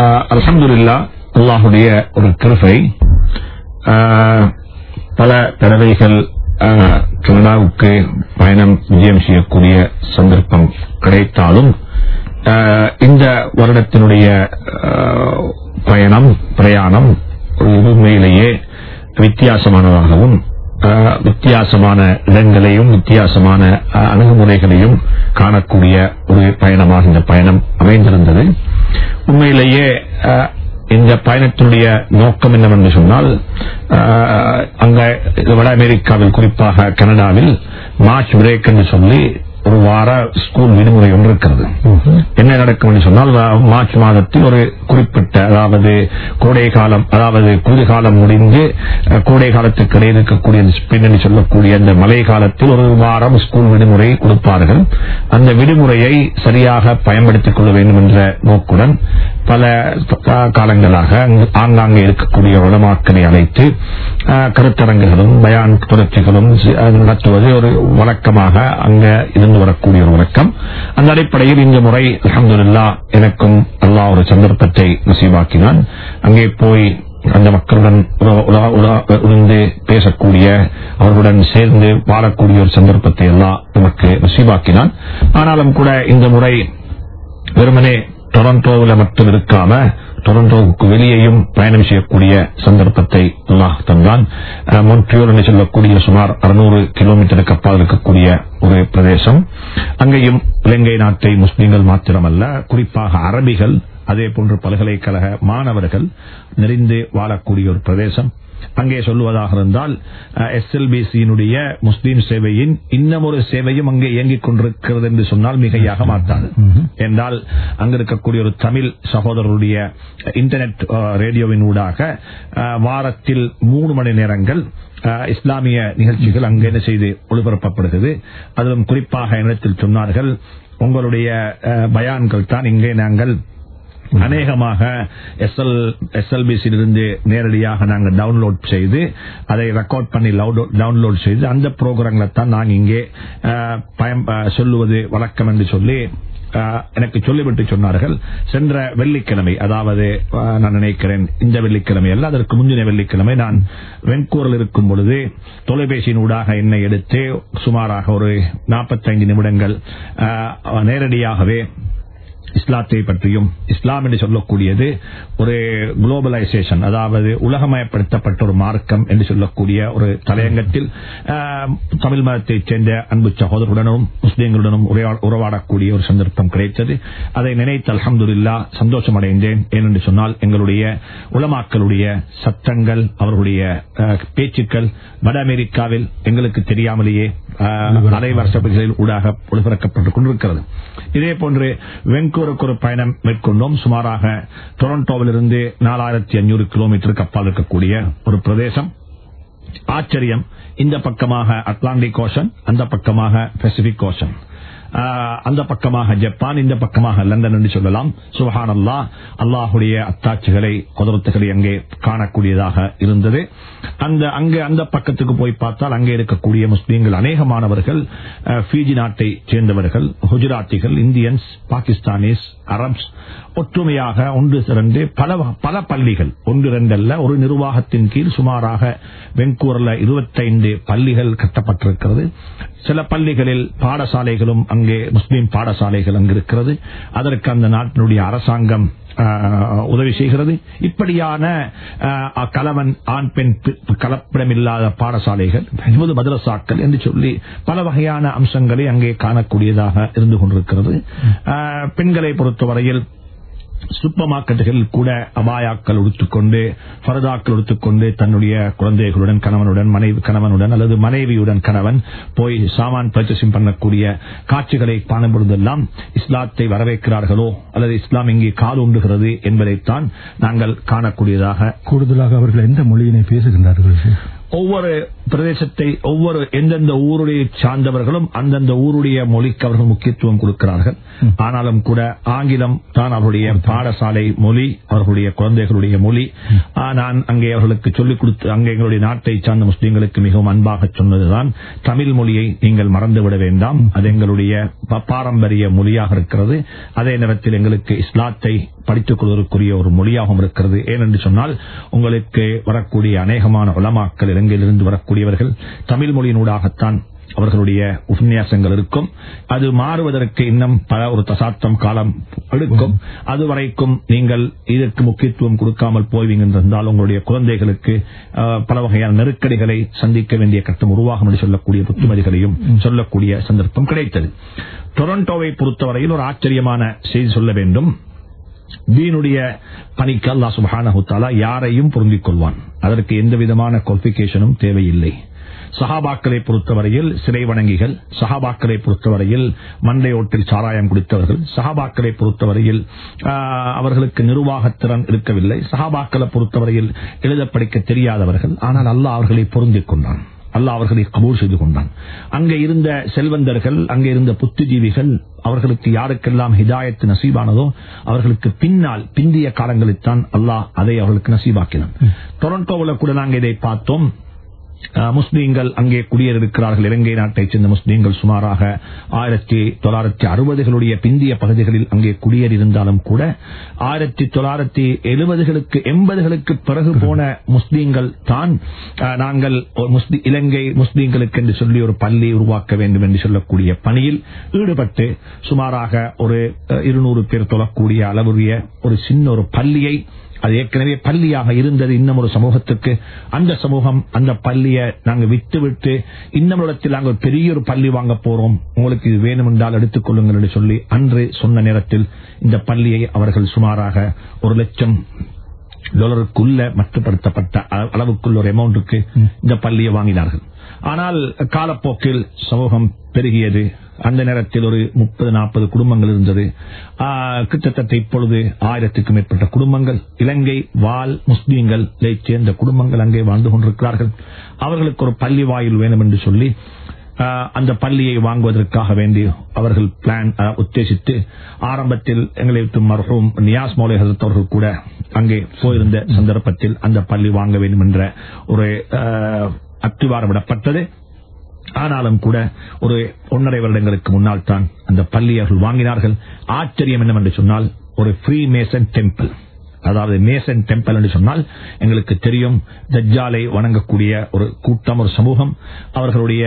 அலமதுல்லா அல்லாஹுடைய ஒரு கிருபை. ஆஹ், பல தடவைகள் ஆஹ், கனடாவுக்கு பயணம் விஜயம் செய்யக்கூடிய சந்தர்ப்பம் கிடைத்தாலும் ஆஹ், இந்த வருடத்தினுடைய ஆஹ், பயணம் பிரயாணம் உண்மையிலேயே வித்தியாசமானதாகவும் வித்தியாசமான இடங்களையும் வித்தியாசமான அணுகுமுறைகளையும் காணக்கூடிய ஒரு பயணமாக இந்த பயணம் அமைந்திருந்தது. உண்மையிலேயே ஆஹ், இந்த பயணத்தினுடைய நோக்கம் என்னவென்று சொன்னால் ஆஹ், அங்க வட அமெரிக்காவில் குறிப்பாக கனடாவில் மார்ச் பிரேக் என்று சொல்லி ஒரு வார ஸ்கூல் விடுமுறை ஒன்று இருக்கிறது. என்ன நடக்கும் சொன்னால் மார்ச் மாதத்தில் ஒரு குறிப்பிட்ட அதாவது கோடை காலம் அதாவது குளிர்காலம் முடிந்து கோடை காலத்துக்கு இடையில் இருக்கக்கூடிய பின்னணி சொல்லக்கூடிய அந்த மழை காலத்தில் ஒரு வாரம் ஸ்கூல் விடுமுறை கொடுப்பார்கள். அந்த விடுமுறையை சரியாக பயன்படுத்திக் கொள்ள வேண்டும் என்ற நோக்குடன் பல காலங்களாக ஆங்காங்கே இருக்கக்கூடிய உலமாக்களை அழைத்து கருத்தரங்குகளும் பயான் புரட்சிகளும் நடத்துவது ஒரு வழக்கமாக அங்க இருந்து வரக்கூடிய ஒரு வணக்கம். அந்த அடிப்படையில் இந்த முறை அலமதுல்லா எனக்கும் அல்லா ஒரு சந்தர்ப்பத்தை நசீவாக்கினான். அங்கே போய் அந்த மக்களுடன் உல- பேசக்கூடிய அவர்களுடன் சேர்ந்து வாழக்கூடிய ஒரு சந்தர்ப்பத்தை எல்லாம் நமக்கு நசீவாக்கினான். ஆனாலும் கூட இந்த முறை வெறுமனே டொரண்டோவில் மட்டும் இருக்காம டொரண்டோவுக்கு வெளியேயும் பயணம் செய்யக்கூடிய சந்தர்ப்பத்தை அல்லாஹ் தந்தான். மொன்ட்ரியோல் என்று சொல்லக்கூடிய சுமார் 600 கிலோமீட்டருக்கு அப்பால் இருக்கக்கூடிய ஒரு பிரதேசம். அங்கேயும் இலங்கை நாட்டை முஸ்லீம்கள் மாத்திரமல்ல குறிப்பாக அரபிகள் அதே போன்று பல்கலைக்கழக மாணவர்கள் நிறைந்து வாழக்கூடிய ஒரு பிரதேசம். அங்கே சொல்லுவதாக இருந்தால் எஸ்எல்பிசியினுடைய முஸ்லீம் சேவையின் இன்னும் ஒரு சேவையும் அங்கே இயங்கிக் கொண்டிருக்கிறது என்று சொன்னால் மிகையாக மாட்டாது என்றால் அங்க இருக்கக்கூடிய ஒரு தமிழ் சகோதரருடைய இன்டர்நெட் ரேடியோவின் ஊடாக வாரத்தில் மூணு மணி நேரங்கள் இஸ்லாமிய நிகழ்ச்சிகள் அங்கே என்ன செய்து ஒளிபரப்பப்படுகிறது. அதிலும் குறிப்பாக என்னிடத்தில் சொன்னார்கள் உங்களுடைய பயான்கள் தான் இங்கே நாங்கள் அநேகமாக எஸ்எல் எஸ்எல்பிசியிலிருந்து நேரடியாக நாங்கள் டவுன்லோட் செய்து அதை ரெக்கார்ட் பண்ணி டவுன்லோட் செய்து அந்த புரோகிராம்களை தான் நாங்கள் இங்கே பயம் சொல்லுவது வழக்கம் என்று சொல்லி எனக்கு சொல்லிவிட்டு சொன்னார்கள். சென்ற வெள்ளிக்கிழமை அதாவது நான் நினைக்கிறேன் இந்த வெள்ளிக்கிழமை அல்ல அதற்கு முந்தின வெள்ளிக்கிழமை நான் வெண்கூரில் இருக்கும் பொழுது தொலைபேசியின் ஊடாக என்னை எடுத்து சுமாராக ஒரு 45 நிமிடங்கள் நேரடியாகவே இஸ்லாத்தை பற்றியும் இஸ்லாம் என்று சொல்லக்கூடியது ஒரு குளோபலைசேஷன் அதாவது உலகமயப்படுத்தப்பட்ட ஒரு மார்க்கம் என்று சொல்லக்கூடிய ஒரு தலையங்கத்தில் தமிழ் மதத்தைச் சேர்ந்த அன்பு சகோதரருடனும் முஸ்லீம்களுடனும் உறவாடக்கூடிய ஒரு சந்தர்ப்பம் கிடைத்தது. அதை நினைத்து அல்ஹம்துலில்லா சந்தோஷம் அடைந்தேன் ஏனென்று சொன்னால் எங்களுடைய உலமாக்களுடைய சத்தங்கள் அவர்களுடைய பேச்சுக்கள் வட அமெரிக்காவில் எங்களுக்கு தெரியாமலேயே அலைவரிசைகளில் ஊடாக ஒளிபரப்பட்டுக் கொண்டிருக்கிறது. இதே போன்று வெங்கூருக்கு ஒரு பயணம் மேற்கொண்டோம். சுமாராக டொரண்டோவிலிருந்து நாலாயிரத்தி அஞ்சூறு கிலோமீட்டருக்கு அப்பால் இருக்கக்கூடிய ஒரு பிரதேசம். ஆச்சரியம். இந்த பக்கமாக அட்லாண்டிக் ஓஷன் அந்த பக்கமாக பசிபிக் ஓஷன். அந்த பக்கமாக ஜப்பான் இந்த பக்கமாக லண்டன் என்று சொல்லலாம். சுபஹான் அல்லாஹ் அல்லாஹுடைய அத்தாட்சிகளை குதிரத்துகளை அங்கே காணக்கூடியதாக இருந்தது. அந்த அங்கே அந்த பக்கத்துக்கு போய் பார்த்தால் அங்கே இருக்கக்கூடிய முஸ்லீம்கள் அநேகமானவர்கள் பிஜி நாட்டை சேர்ந்தவர்கள் குஜராத்திகள் இந்தியன்ஸ் பாகிஸ்தானிஸ் அரப்ஸ் ஒற்றுமையாக ஒன்று சிறந்து பல பல பள்ளிகள் ஒன்று இரண்டல்ல ஒரு நிர்வாகத்தின் கீழ் சுமாராக வெங்கூர்ல 25 பள்ளிகள் கட்டப்பட்டிருக்கிறது. சில பள்ளிகளில் பாடசாலைகளும் அங்கே முஸ்லீம் பாடசாலைகள் அங்கு இருக்கிறது அதற்கு அந்த நாட்டினுடைய அரசாங்கம் ஆஹ், உதவி செய்கிறது. இப்படியான ஆஹ், கலவன் ஆண் பெண் கலப்பிடமில்லாத பாடசாலைகள் இருபது மதரசாக்கள் என்று சொல்லி பல வகையான அம்சங்களை அங்கே காணக்கூடியதாக இருந்து கொண்டிருக்கிறது. ஆஹ், பெண்களை பொறுத்தவரையில் சூப்பர் மார்க்கெட்டுகளில் கூட அபாயாக்கள் உடுத்துக்கொண்டு பரதாக்கள் உடுத்துக்கொண்டு தன்னுடைய குழந்தைகளுடன் கணவனுடன் மனைவி கணவனுடன் அல்லது மனைவியுடன் கணவன் போய் சாமான் பர்ச்சேசிங் பண்ணக்கூடிய காட்சிகளை காணும் பொழுதெல்லாம் இஸ்லாத்தை வரவேற்கிறார்களோ அல்லது இஸ்லாம் இங்கே கால் உண்டுகிறது என்பதைத்தான் நாங்கள் காணக்கூடியதாக கூடுதலாக அவர்கள் எந்த மொழியினை பேசுகின்றார்கள்? ஒவ்வொரு பிரதேசத்தை ஒவ்வொரு எந்தெந்த ஊருடைய சார்ந்தவர்களும் அந்தந்த ஊருடைய மொழிக்கு அவர்கள் முக்கியத்துவம் கொடுக்கிறார்கள். ஆனாலும் கூட ஆங்கிலம் தான் அவருடைய பாடசாலை மொழி அவர்களுடைய குழந்தைகளுடைய மொழி. நான் அங்கே அவர்களுக்கு சொல்லிக் கொடுத்து அங்கே எங்களுடைய நாட்டை சார்ந்த முஸ்லிம்களுக்கு மிகவும் அன்பாக சொன்னதுதான் தமிழ் மொழியை நீங்கள் மறந்துவிட வேண்டாம். அது எங்களுடைய பாரம்பரிய மொழியாக இருக்கிறது. அதே நேரத்தில் எங்களுக்கு இஸ்லாத்தை படித்துக் கொள்வதற்குரிய ஒரு மொழியாகவும் இருக்கிறது. ஏனென்று சொன்னால் உங்களுக்கு வரக்கூடிய அநேகமான உலமாக்கள் இலங்கையிலிருந்து வரக்கூடியவர்கள் தமிழ் மொழியினூடாகத்தான் அவர்களுடைய உபன்யாசங்கள் இருக்கும். அது மாறுவதற்கு இன்னும் பல ஒரு தசாப்தம் காலம் எடுக்கும். அதுவரைக்கும் நீங்கள் இதற்கு முக்கியத்துவம் கொடுக்காமல் போய்வீங்க இருந்தால் உங்களுடைய குழந்தைகளுக்கு பல வகையான நெருக்கடிகளை சந்திக்க வேண்டிய கட்டம் உருவாகும் என்று சொல்லக்கூடிய புத்துமதிகளையும் சொல்லக்கூடிய சந்தர்ப்பம் கிடைத்தது. டொரண்டோவை பொறுத்தவரையில் ஒரு ஆச்சரியமான செய்தி சொல்ல வேண்டும். தீனுடைய பணிக்கு அல்லா சுப்ஹானஹு யாரையும் பொருந்திக் கொள்வான். அதற்கு எந்த விதமான குவாலிபிகேஷனும் தேவையில்லை. சஹாபாக்களை பொறுத்தவரையில் சிறை வணங்கிகள் சஹாபாக்களை பொறுத்தவரையில் மண்டையோட்டில் சாராயம் குடித்தவர்கள் சஹாபாக்களை பொறுத்தவரையில் ஆஹ், அவர்களுக்கு நிர்வாகத்திறன் இருக்கவில்லை சஹாபாக்களை பொறுத்தவரையில் எழுத படிக்க தெரியாதவர்கள் ஆனால் அல்லாஹ் அவர்களை பொருந்திக் கொண்டான். அல்லாஹ் அவர்களை கபூர் செய்து கொண்டான். அங்கே இருந்த செல்வந்தர்கள் அங்கே இருந்த புத்திஜீவிகள் அவர்களுக்கு யாருக்கெல்லாம் ஹிதாயத்து நசீபானதோ அவர்களுக்கு பின்னால் பிந்திய காலங்களில்தான் அல்லாஹ் அதை அவர்களுக்கு நசீபாக்கினான். டொரண்டோவில் கூட நாங்கள் இதை பார்த்தோம். முஸ்லீம்கள் அங்கே குடியேறிருக்கிறார்கள் இலங்கை நாட்டைச் சேர்ந்த முஸ்லீம்கள் சுமாராக ஆயிரத்தி தொள்ளாயிரத்தி அறுபதுகளுடைய பிந்திய பகுதிகளில் அங்கே குடியேறியிருந்தாலும் கூட ஆயிரத்தி தொள்ளாயிரத்தி எழுபதுகளுக்கு எண்பதுகளுக்கு பிறகு போன முஸ்லீம்கள் தான் நாங்கள் ஒரு இலங்கை முஸ்லீம்களுக்கு என்று சொல்லி ஒரு பள்ளி உருவாக்க வேண்டும் என்று சொல்லக்கூடிய பணியில் ஈடுபட்டு சுமாராக ஒரு இருநூறு பேர் தொழக்கூடிய அளவுடைய ஒரு சின்ன ஒரு பள்ளியை அது ஏற்கனவே பள்ளியாக இருந்தது இன்னும் ஒரு சமூகத்துக்கு. அந்த சமூகம் அந்த பள்ளியை நாங்க விட்டு விட்டு இன்னும் இடத்தில் நாங்கள் பெரிய ஒரு பள்ளி வாங்க போறோம். உங்களுக்கு இது வேணும் என்றால் எடுத்துக் கொள்ளுங்கள் என்று சொல்லி அன்று சொன்ன நேரத்தில் இந்த பள்ளியை அவர்கள் சுமாராக ஒரு லட்சம் டாலருக்குள்ள மட்டுப்படுத்தப்பட்ட அள- அளவுக்குள்ள ஒரு அமௌண்ட்டுக்கு இந்த பள்ளியை வாங்கினார்கள். ஆனால் காலப்போக்கில் சமூகம் பெருகியது. அந்த நேரத்தில் ஒரு முப்பது நாற்பது குடும்பங்கள் இருந்தது. கிட்டத்தட்ட இப்பொழுது ஆயிரத்துக்கும் மேற்பட்ட குடும்பங்கள் இலங்கை வால் முஸ்லீம்கள் சேர்ந்த குடும்பங்கள் அங்கே வாழ்ந்து கொண்டிருக்கிறார்கள். அவர்களுக்கு ஒரு பள்ளி வாயில் வேண்டும் என்று சொல்லி அந்த பள்ளியை வாங்குவதற்காக வேண்டி அவர்கள் பிளான் உத்தேசித்து ஆரம்பத்தில் எங்களை விட்டு நியாஸ் மௌலை ஹசரத் அவர்கள் கூட அங்கே போயிருந்த சந்தர்ப்பத்தில் அந்த பள்ளி வாங்க வேண்டும் என்ற ஒரு ஆ, அத்திவாரம் விடப்பட்டது. ஆனாலும் கூட ஒரு ஒன்றரை வருடங்களுக்கு முன்னால் தான் அந்த பள்ளி அவர்கள் வாங்கினார்கள். ஆச்சரியம் என்னவென்று சொன்னால் ஒரு ஃப்ரீ மேசன் டெம்பிள் அதாவது மேசன் டெம்பிள் என்று சொன்னால் எங்களுக்கு தெரியும் தஜ்ஜாலை வணங்கக்கூடிய ஒரு கூட்டம் ஒரு சமூகம். அவர்களுடைய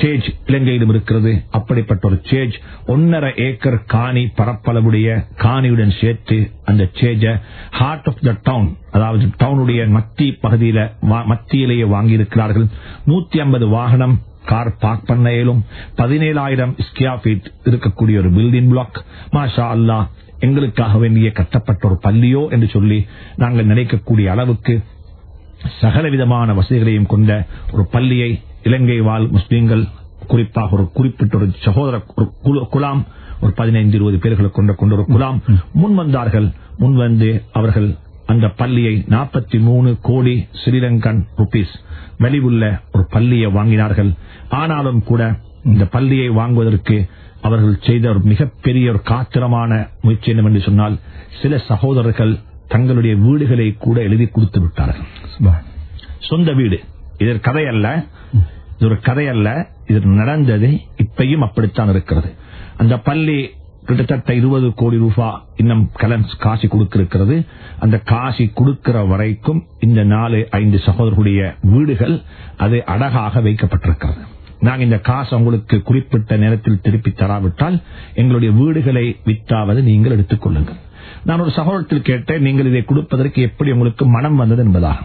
சேஜ் இலங்கையிலும் இருக்கிறது. அப்படிப்பட்ட ஒரு சேஜ் ஒன்னரை ஏக்கர் காணி பரப்பளவுடைய காணியுடன் சேர்த்து அந்த சேஜ ஹார்ட் ஆஃப் த டவுன் அதாவது டவுனுடைய மத்திய பகுதியில மத்தியிலேயே வாங்கியிருக்கிறார்கள். நூத்தி ஐம்பது வாகனம் கார் பார்க் பண்ண இயலும் பதினேழாயிரம் ஸ்கியா ஃபீட் இருக்கக்கூடிய ஒரு பில்டிங் பிளாக் மாஷா அல்லாஹ் எங்களுக்காக வேண்டிய கட்டப்பட்ட ஒரு பள்ளியோ என்று சொல்லி நாங்கள் நினைக்கக்கூடிய அளவுக்கு சகலவிதமான வசதிகளையும் கொண்ட ஒரு பள்ளியை இலங்கை வாழ் முஸ்லீம்கள் குறிப்பாக ஒரு குறிப்பிட்ட ஒரு சகோதர ஒரு குலாம் ஒரு பதினைந்து இருபது பேர்களை கொண்ட கொண்ட ஒரு குலாம் முன் வந்தார்கள் முன் வந்து அவர்கள் அந்த பள்ளியை நாற்பத்தி மூணு கோடி ஸ்ரீலங்கன் ருபீஸ் வெளிவுள்ள ஒரு பள்ளியை வாங்கினார்கள். ஆனாலும் கூட இந்த பள்ளியை வாங்குவதற்கு அவர்கள் செய்த ஒரு மிகப்பெரிய ஒரு காத்திரமான முயற்சி என்னவென்று சொன்னால் சில சகோதரர்கள் தங்களுடைய வீடுகளை கூட எழுதி கொடுத்து விட்டார்கள். சொந்த வீடு. இது கதை அல்ல. இது ஒரு கதை அல்ல. இது நடந்தது. இப்பையும் அப்படித்தான் இருக்கிறது. அந்த பள்ளி கிட்டத்தட்ட இருபது கோடி ரூபாய் இன்னும் கலன்ஸ் காசி கொடுக்கிறது அந்த காசி கொடுக்கிற வரைக்கும் இந்த நாலு ஐந்து சகோதரர்களுடைய வீடுகள் அது அழகாக வைக்கப்பட்டிருக்கிறது. நாங்கள் இந்த காசு உங்களுக்கு குறிப்பிட்ட நேரத்தில் திருப்பி தராவிட்டால் எங்களுடைய வீடுகளை வித்தாவது நீங்கள் எடுத்துக் கொள்ளுங்கள். நான் ஒரு சகோதரத்தில் கேட்டேன் நீங்கள் இதை கொடுப்பதற்கு எப்படி உங்களுக்கு மனம் வந்தது என்பதாக.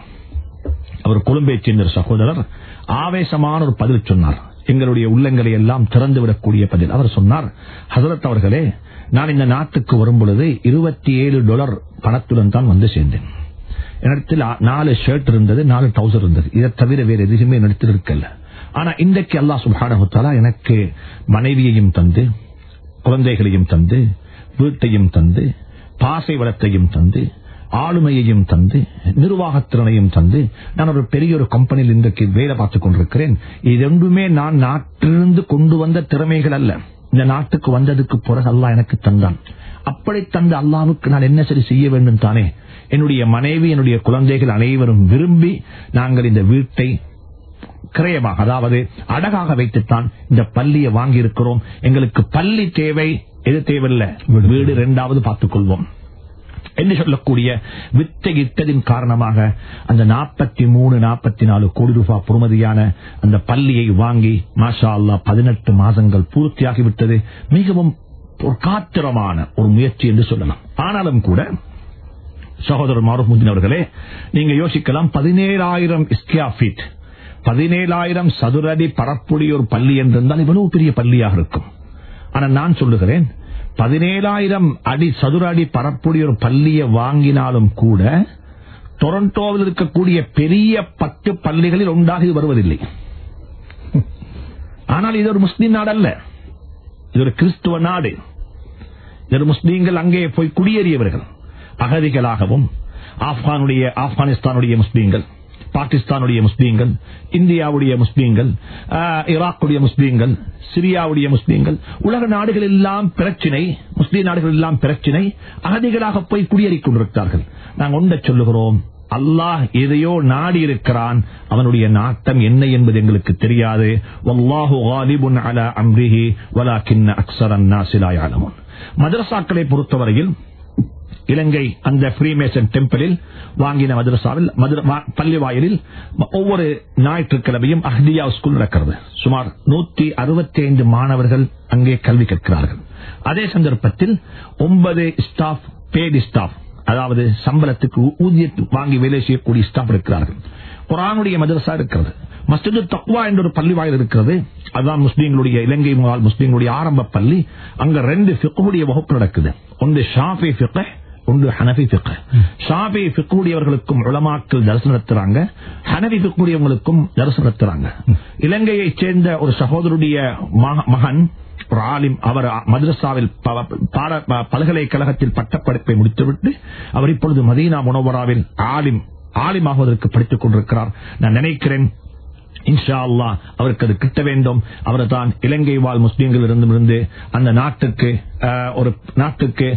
அவர் கொழும்பை சேர்ந்த ஒரு சகோதரர் ஆவேசமான ஒரு பதில் சொன்னார். எங்களுடைய உள்ளங்களை எல்லாம் திறந்து விடக்கூடிய பதில். அவர் சொன்னார் ஹசரத் அவர்களே நான் இந்த நாட்டுக்கு வரும் பொழுது இருபத்தி ஏழு டாலர் பணத்துடன் தான் வந்து சேர்ந்தேன். என்னிடத்தில் நாலு ஷர்ட் இருந்தது நாலு டவுசர் இருந்தது. இதை தவிர வேறு எதுவுமே என்னிடத்தில் இருக்கல ஆனா இன்றைக்கு அல்லாஹ் சுபானகுத்தாலா எனக்கு மனைவியையும் தந்து குழந்தைகளையும் தந்து வீட்டையும் தந்து பாசை வளத்தையும் தந்து ஆளுமையையும் தந்து நிர்வாகத்திறனையும் தந்து நான் ஒரு பெரிய ஒரு கம்பெனியில் இன்றைக்கு வேலை பார்த்துக் கொண்டிருக்கிறேன். இது ரெண்டுமே நான் நாட்டிலிருந்து கொண்டு வந்த திறமைகள் அல்ல. இந்த நாட்டுக்கு வந்ததுக்கு பிறகு அல்லாஹ் எனக்கு தந்தான். அப்படி தந்த அல்லாவுக்கு நான் என்ன சரி செய்ய வேண்டும் தானே? என்னுடைய மனைவி என்னுடைய குழந்தைகள் அனைவரும் விரும்பி நாங்கள் இந்த வீட்டை கிரயமாக அதாவது அடகாக வைத்துத்தான் இந்த பள்ளியை வாங்கியிருக்கிறோம். எங்களுக்கு பள்ளி தேவை எது தேவையில்லை? வீடு. இரண்டாவது பார்த்துக் கொள்வோம் என்று சொல்லக்கூடிய வித்தகித்ததின் காரணமாக அந்த நாற்பத்தி மூணு நாற்பத்தி நாலு கோடி ரூபாய் பொறுமதியான அந்த பள்ளியை வாங்கி மாஷா அல்லா பதினெட்டு மாதங்கள் பூர்த்தியாகிவிட்டது. மிகவும் ஒரு காத்திரமான ஒரு முயற்சி என்று சொல்லலாம். ஆனாலும் கூட சகோதரர் மாருஃபுதீன் அவர்களே நீங்க யோசிக்கலாம் பதினேழாயிரம் ஸ்கியா ஃபீட் பதினேழாயிரம் சதுரடி பரப்புடைய ஒரு பள்ளி என்றிருந்தால் இவ்வளவு பெரிய பள்ளியாக இருக்கும். ஆனா நான் சொல்லுகிறேன் பதினேழாயிரம் அடி சதுர அடி பரப்புடைய ஒரு பள்ளியை வாங்கினாலும் கூட டொரண்டோவில் இருக்கக்கூடிய பெரிய பத்து பள்ளிகளில் ஒன்றாக இது வருவதில்லை. ஆனால் இது ஒரு முஸ்லீம் நாடு அல்ல இது ஒரு கிறிஸ்துவ நாடு. இது முஸ்லீம்கள் அங்கே போய் குடியேறியவர்கள் அகதிகளாகவும் ஆப்கானுடைய ஆப்கானிஸ்தானுடைய முஸ்லீம்கள். பாகிஸ்தானுடைய முஸ்லீம்கள் இந்தியாவுடைய முஸ்லீம்கள் ஈராக்குடைய முஸ்லீம்கள் சிரியாவுடைய முஸ்லீம்கள் உலக நாடுகள் எல்லாம் பிரச்சினை முஸ்லீம் நாடுகள் எல்லாம் பிரச்சினை அகதிகளாக போய் குடியேறிக் கொண்டிருக்கிறார்கள். நாங்கள் ஒன்றை சொல்லுகிறோம் அல்லாஹ் எதையோ நாடி இருக்கிறான் அவனுடைய நாட்டம் என்ன என்பது எங்களுக்கு தெரியாது. மதரசாக்களை பொறுத்தவரையில் இலங்கை அந்த ஃப்ரீமேசன் டெம்பிளில் வாங்கின மதரசாவில் பள்ளி வாயிலில் ஒவ்வொரு ஞாயிற்றுக்கிழமையும் அஹ்தியா ஸ்கூல் நடக்கிறது. சுமார் நூத்தி அறுபத்தி ஐந்து மாணவர்கள் அங்கே கல்வி கற்கிறார்கள். அதே சந்தர்ப்பத்தில் ஒன்பது ஸ்டாஃப் பேடி ஸ்டாஃப் அதாவது சம்பளத்துக்கு ஊதிய வாங்கி வேலை செய்யக்கூடிய ஸ்டாஃப் இருக்கிறார்கள். குரானுடைய மதரசா இருக்கிறது. மஸ்ஜிது தக்வா என்ற ஒரு பள்ளி வாயில் இருக்கிறது. அதுதான் முஸ்லீம்களுடைய இலங்கை முகால் முஸ்லீம்களுடைய ஆரம்ப பள்ளி. அங்க ரெண்டு பிக்குடைய வகுப்பு நடக்குது. ஒன்று ஷாஃபி பிக்க ஒன்று ஹனவி பிக்க ஷாபி பிக்கூடியவர்களுக்கும் உளமாக்கள் தரிசனம் நடத்துறாங்க. ஹனவி பிக்கூடியவங்களுக்கும் இலங்கையைச் சேர்ந்த ஒரு சகோதருடைய மகன் ஒரு ஆலிம் அவர் மதுரசாவில் பல்கலைக்கழகத்தில் பட்டப்படிப்பை முடித்துவிட்டு அவர் இப்பொழுது மதீனா முனோவராவில் ஆலிம் ஆலிமாகுவதற்கு படித்துக் கொண்டிருக்கிறார். நான் நினைக்கிறேன் இன்ஷா அல்லா அவருக்கு அது கிட்ட வேண்டும். அவரை தான் இலங்கை வாழ் முஸ்லீம்கள் இருந்து அந்த நாட்டுக்கு ஒரு நாட்டுக்கு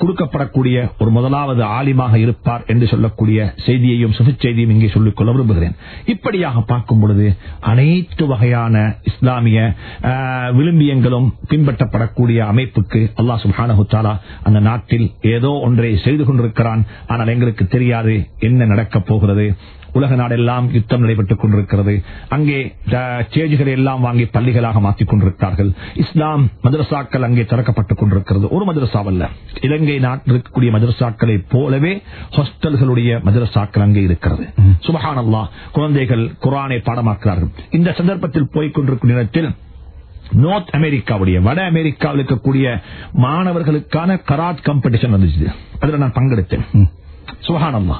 கொடுக்கப்படக்கூடிய ஒரு முதலாவது ஆலிமாக இருப்பார் என்று சொல்லக்கூடிய செய்தியையும் சுப செய்தியும் இங்கே சொல்லிக்கொள்ள விரும்புகிறேன். இப்படியாக பார்க்கும் பொழுது அனைத்து வகையான இஸ்லாமிய விளிம்பியங்களும் பின்பற்றப்படக்கூடிய அமைப்புக்கு அல்லா சுல்ஹானஹுத்தாலா அந்த நாட்டில் ஏதோ ஒன்றை செய்து கொண்டிருக்கிறான். ஆனால் எங்களுக்கு தெரியாது என்ன நடக்கப் போகிறது. உலக நாடெல்லாம் யுத்தம் நடைபெற்றுக் கொண்டிருக்கிறது. அங்கே ஸ்டேஜ்களை எல்லாம் வாங்கி பள்ளிகளாக மாற்றிக் கொண்டிருக்கிறார்கள். இஸ்லாம் மதரசாக்கள் அங்கே திறக்கப்பட்டுக் கொண்டிருக்கிறது. ஒரு மதரசாவல்ல. இலங்கை நாட்டில் இருக்கக்கூடிய மதரசாக்களை போலவே ஹாஸ்டல்களுடைய மதரசாக்கள் அங்கே இருக்கிறது. சுபஹான் அல்லா குழந்தைகள் குரானை பாடமாக்குறார்கள் இந்த சந்தர்ப்பத்தில் போய்கொண்டிருக்கும் நேரத்தில் நார்த் அமெரிக்காவுடைய வட அமெரிக்காவில் இருக்கக்கூடிய மாணவர்களுக்கான கராத் காம்படிஷன் வந்துச்சு. அதுல நான் பங்கெடுத்தேன். சுபஹானல்லா.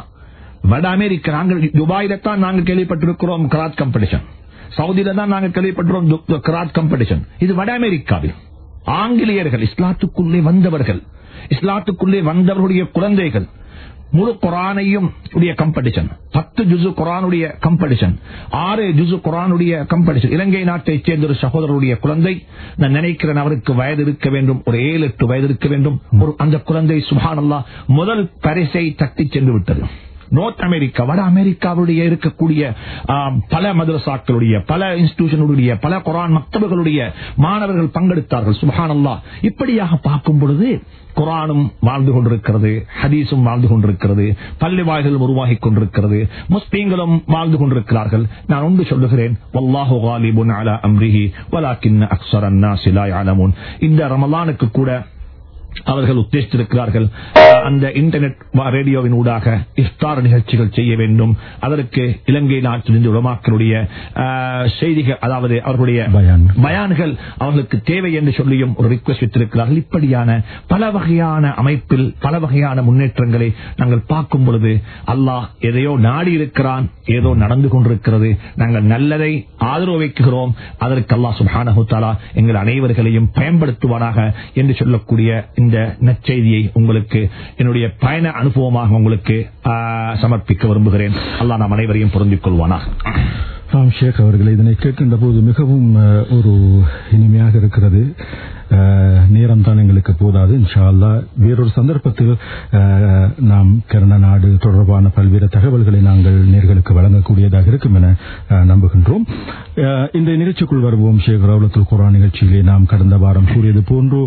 வட அமெரிக்கா நாங்கள் துபாயில தான் நாங்கள் கேள்விப்பட்டிருக்கிறோம் கராத் காம்படிஷன். சவுதியில தான் நாங்கள் கேள்விப்பட்டிருக்கிறோம் கராத் காம்படிஷன். இது வட அமெரிக்காவில். ஆங்கிலேயர்கள் இஸ்லாத்துக்குள்ளே வந்தவர்கள் இஸ்லாத்துக்குள்ளே வந்தவர்களுடைய குழந்தைகள் முழு குரானையும் உடைய கம்படிஷன். பத்து ஜுசு குரானுடைய கம்படிஷன். ஆறு ஜுசு குரானுடைய கம்படிஷன். இலங்கை நாட்டைச் சேர்ந்த ஒரு சகோதரருடைய குழந்தை நான் நினைக்கிறேன் அவருக்கு வயது இருக்க வேண்டும் ஒரு ஏழு எட்டு வயது இருக்க வேண்டும். ஒரு அந்த குழந்தை சுபானல்லா முதல் பரிசை தட்டி சென்று விட்டது. நார்த் அமெரிக்கா வட அமெரிக்காவுடைய இருக்கக்கூடிய பல மதரசாக்களுடைய பல இன்ஸ்டிடியூஷனுடைய பல குரான் மக்தபுகளுடைய மாணவர்கள் பங்கெடுத்தார்கள் சுபஹானல்லா. இப்படியாக பார்க்கும் பொழுது குரானும் வாழ்ந்து கொண்டிருக்கிறது ஹதீஸும் வாழ்ந்து கொண்டிருக்கிறது பள்ளி வாய்கள் உருவாகி கொண்டிருக்கிறது முஸ்லீம்களும் வாழ்ந்து கொண்டிருக்கிறார்கள். நான் ஒன்று சொல்லுகிறேன் அலா அம்ரிஹி இந்த ரமலானுக்கு கூட அவர்கள் உத்தேசித்திருக்கிறார்கள். அந்த இன்டர்நெட் ரேடியோவின் ஊடாக இஃப்தார் நிகழ்ச்சிகள் செய்ய வேண்டும். அதற்கு இலங்கை நாட்டிலிருந்து உலமாக்களுடைய செய்திகள் அதாவது அவர்களுடைய பயான்கள். அவர்களுக்கு தேவை என்று சொல்லியும் ஒரு ரிக்வெஸ்ட் வைத்திருக்கிறார்கள். இப்படியான பல வகையான அமைப்பில் பல வகையான முன்னேற்றங்களை நாங்கள் பார்க்கும் பொழுது அல்லாஹ் எதையோ நாடி இருக்கிறான் ஏதோ நடந்து கொண்டிருக்கிறது. நாங்கள் நல்லதை ஆதரவு வைக்கிறோம். அதற்கு அல்லாஹ் சுபானஹுத்தாலா எங்கள் அனைவர்களையும் பயன்படுத்துவாராக என்று சொல்லக்கூடிய இந்த இந்த நற்செய்தியை உங்களுக்கு என்னுடைய பயண அனுபவமாக உங்களுக்கு சமர்ப்பிக்க விரும்புகிறேன். அல்லா நாம் அனைவரையும் பொருந்திக் கொள்வானா ராம் ஷேக் அவர்கள் இதனை கேட்கின்ற போது மிகவும் ஒரு இனிமையாக இருக்கிறது. நேரம் தான் எங்களுக்கு போதாது. இன்ஷா அல்லாஹ் வேறொரு சந்தர்ப்பத்தில் நாம் கருண நாடு தொடர்பான பல்வேறு தகவல்களை நாங்கள் நேர்களுக்கு வழங்கக்கூடியதாக இருக்கும் என அஹ், நம்புகின்றோம். அஹ், இந்த நிகழ்ச்சிக்குள் வருவோம். ஷேக் ரவுலத்துல் குரான் நிகழ்ச்சியிலே நாம் கடந்த வாரம் கூறியது போன்று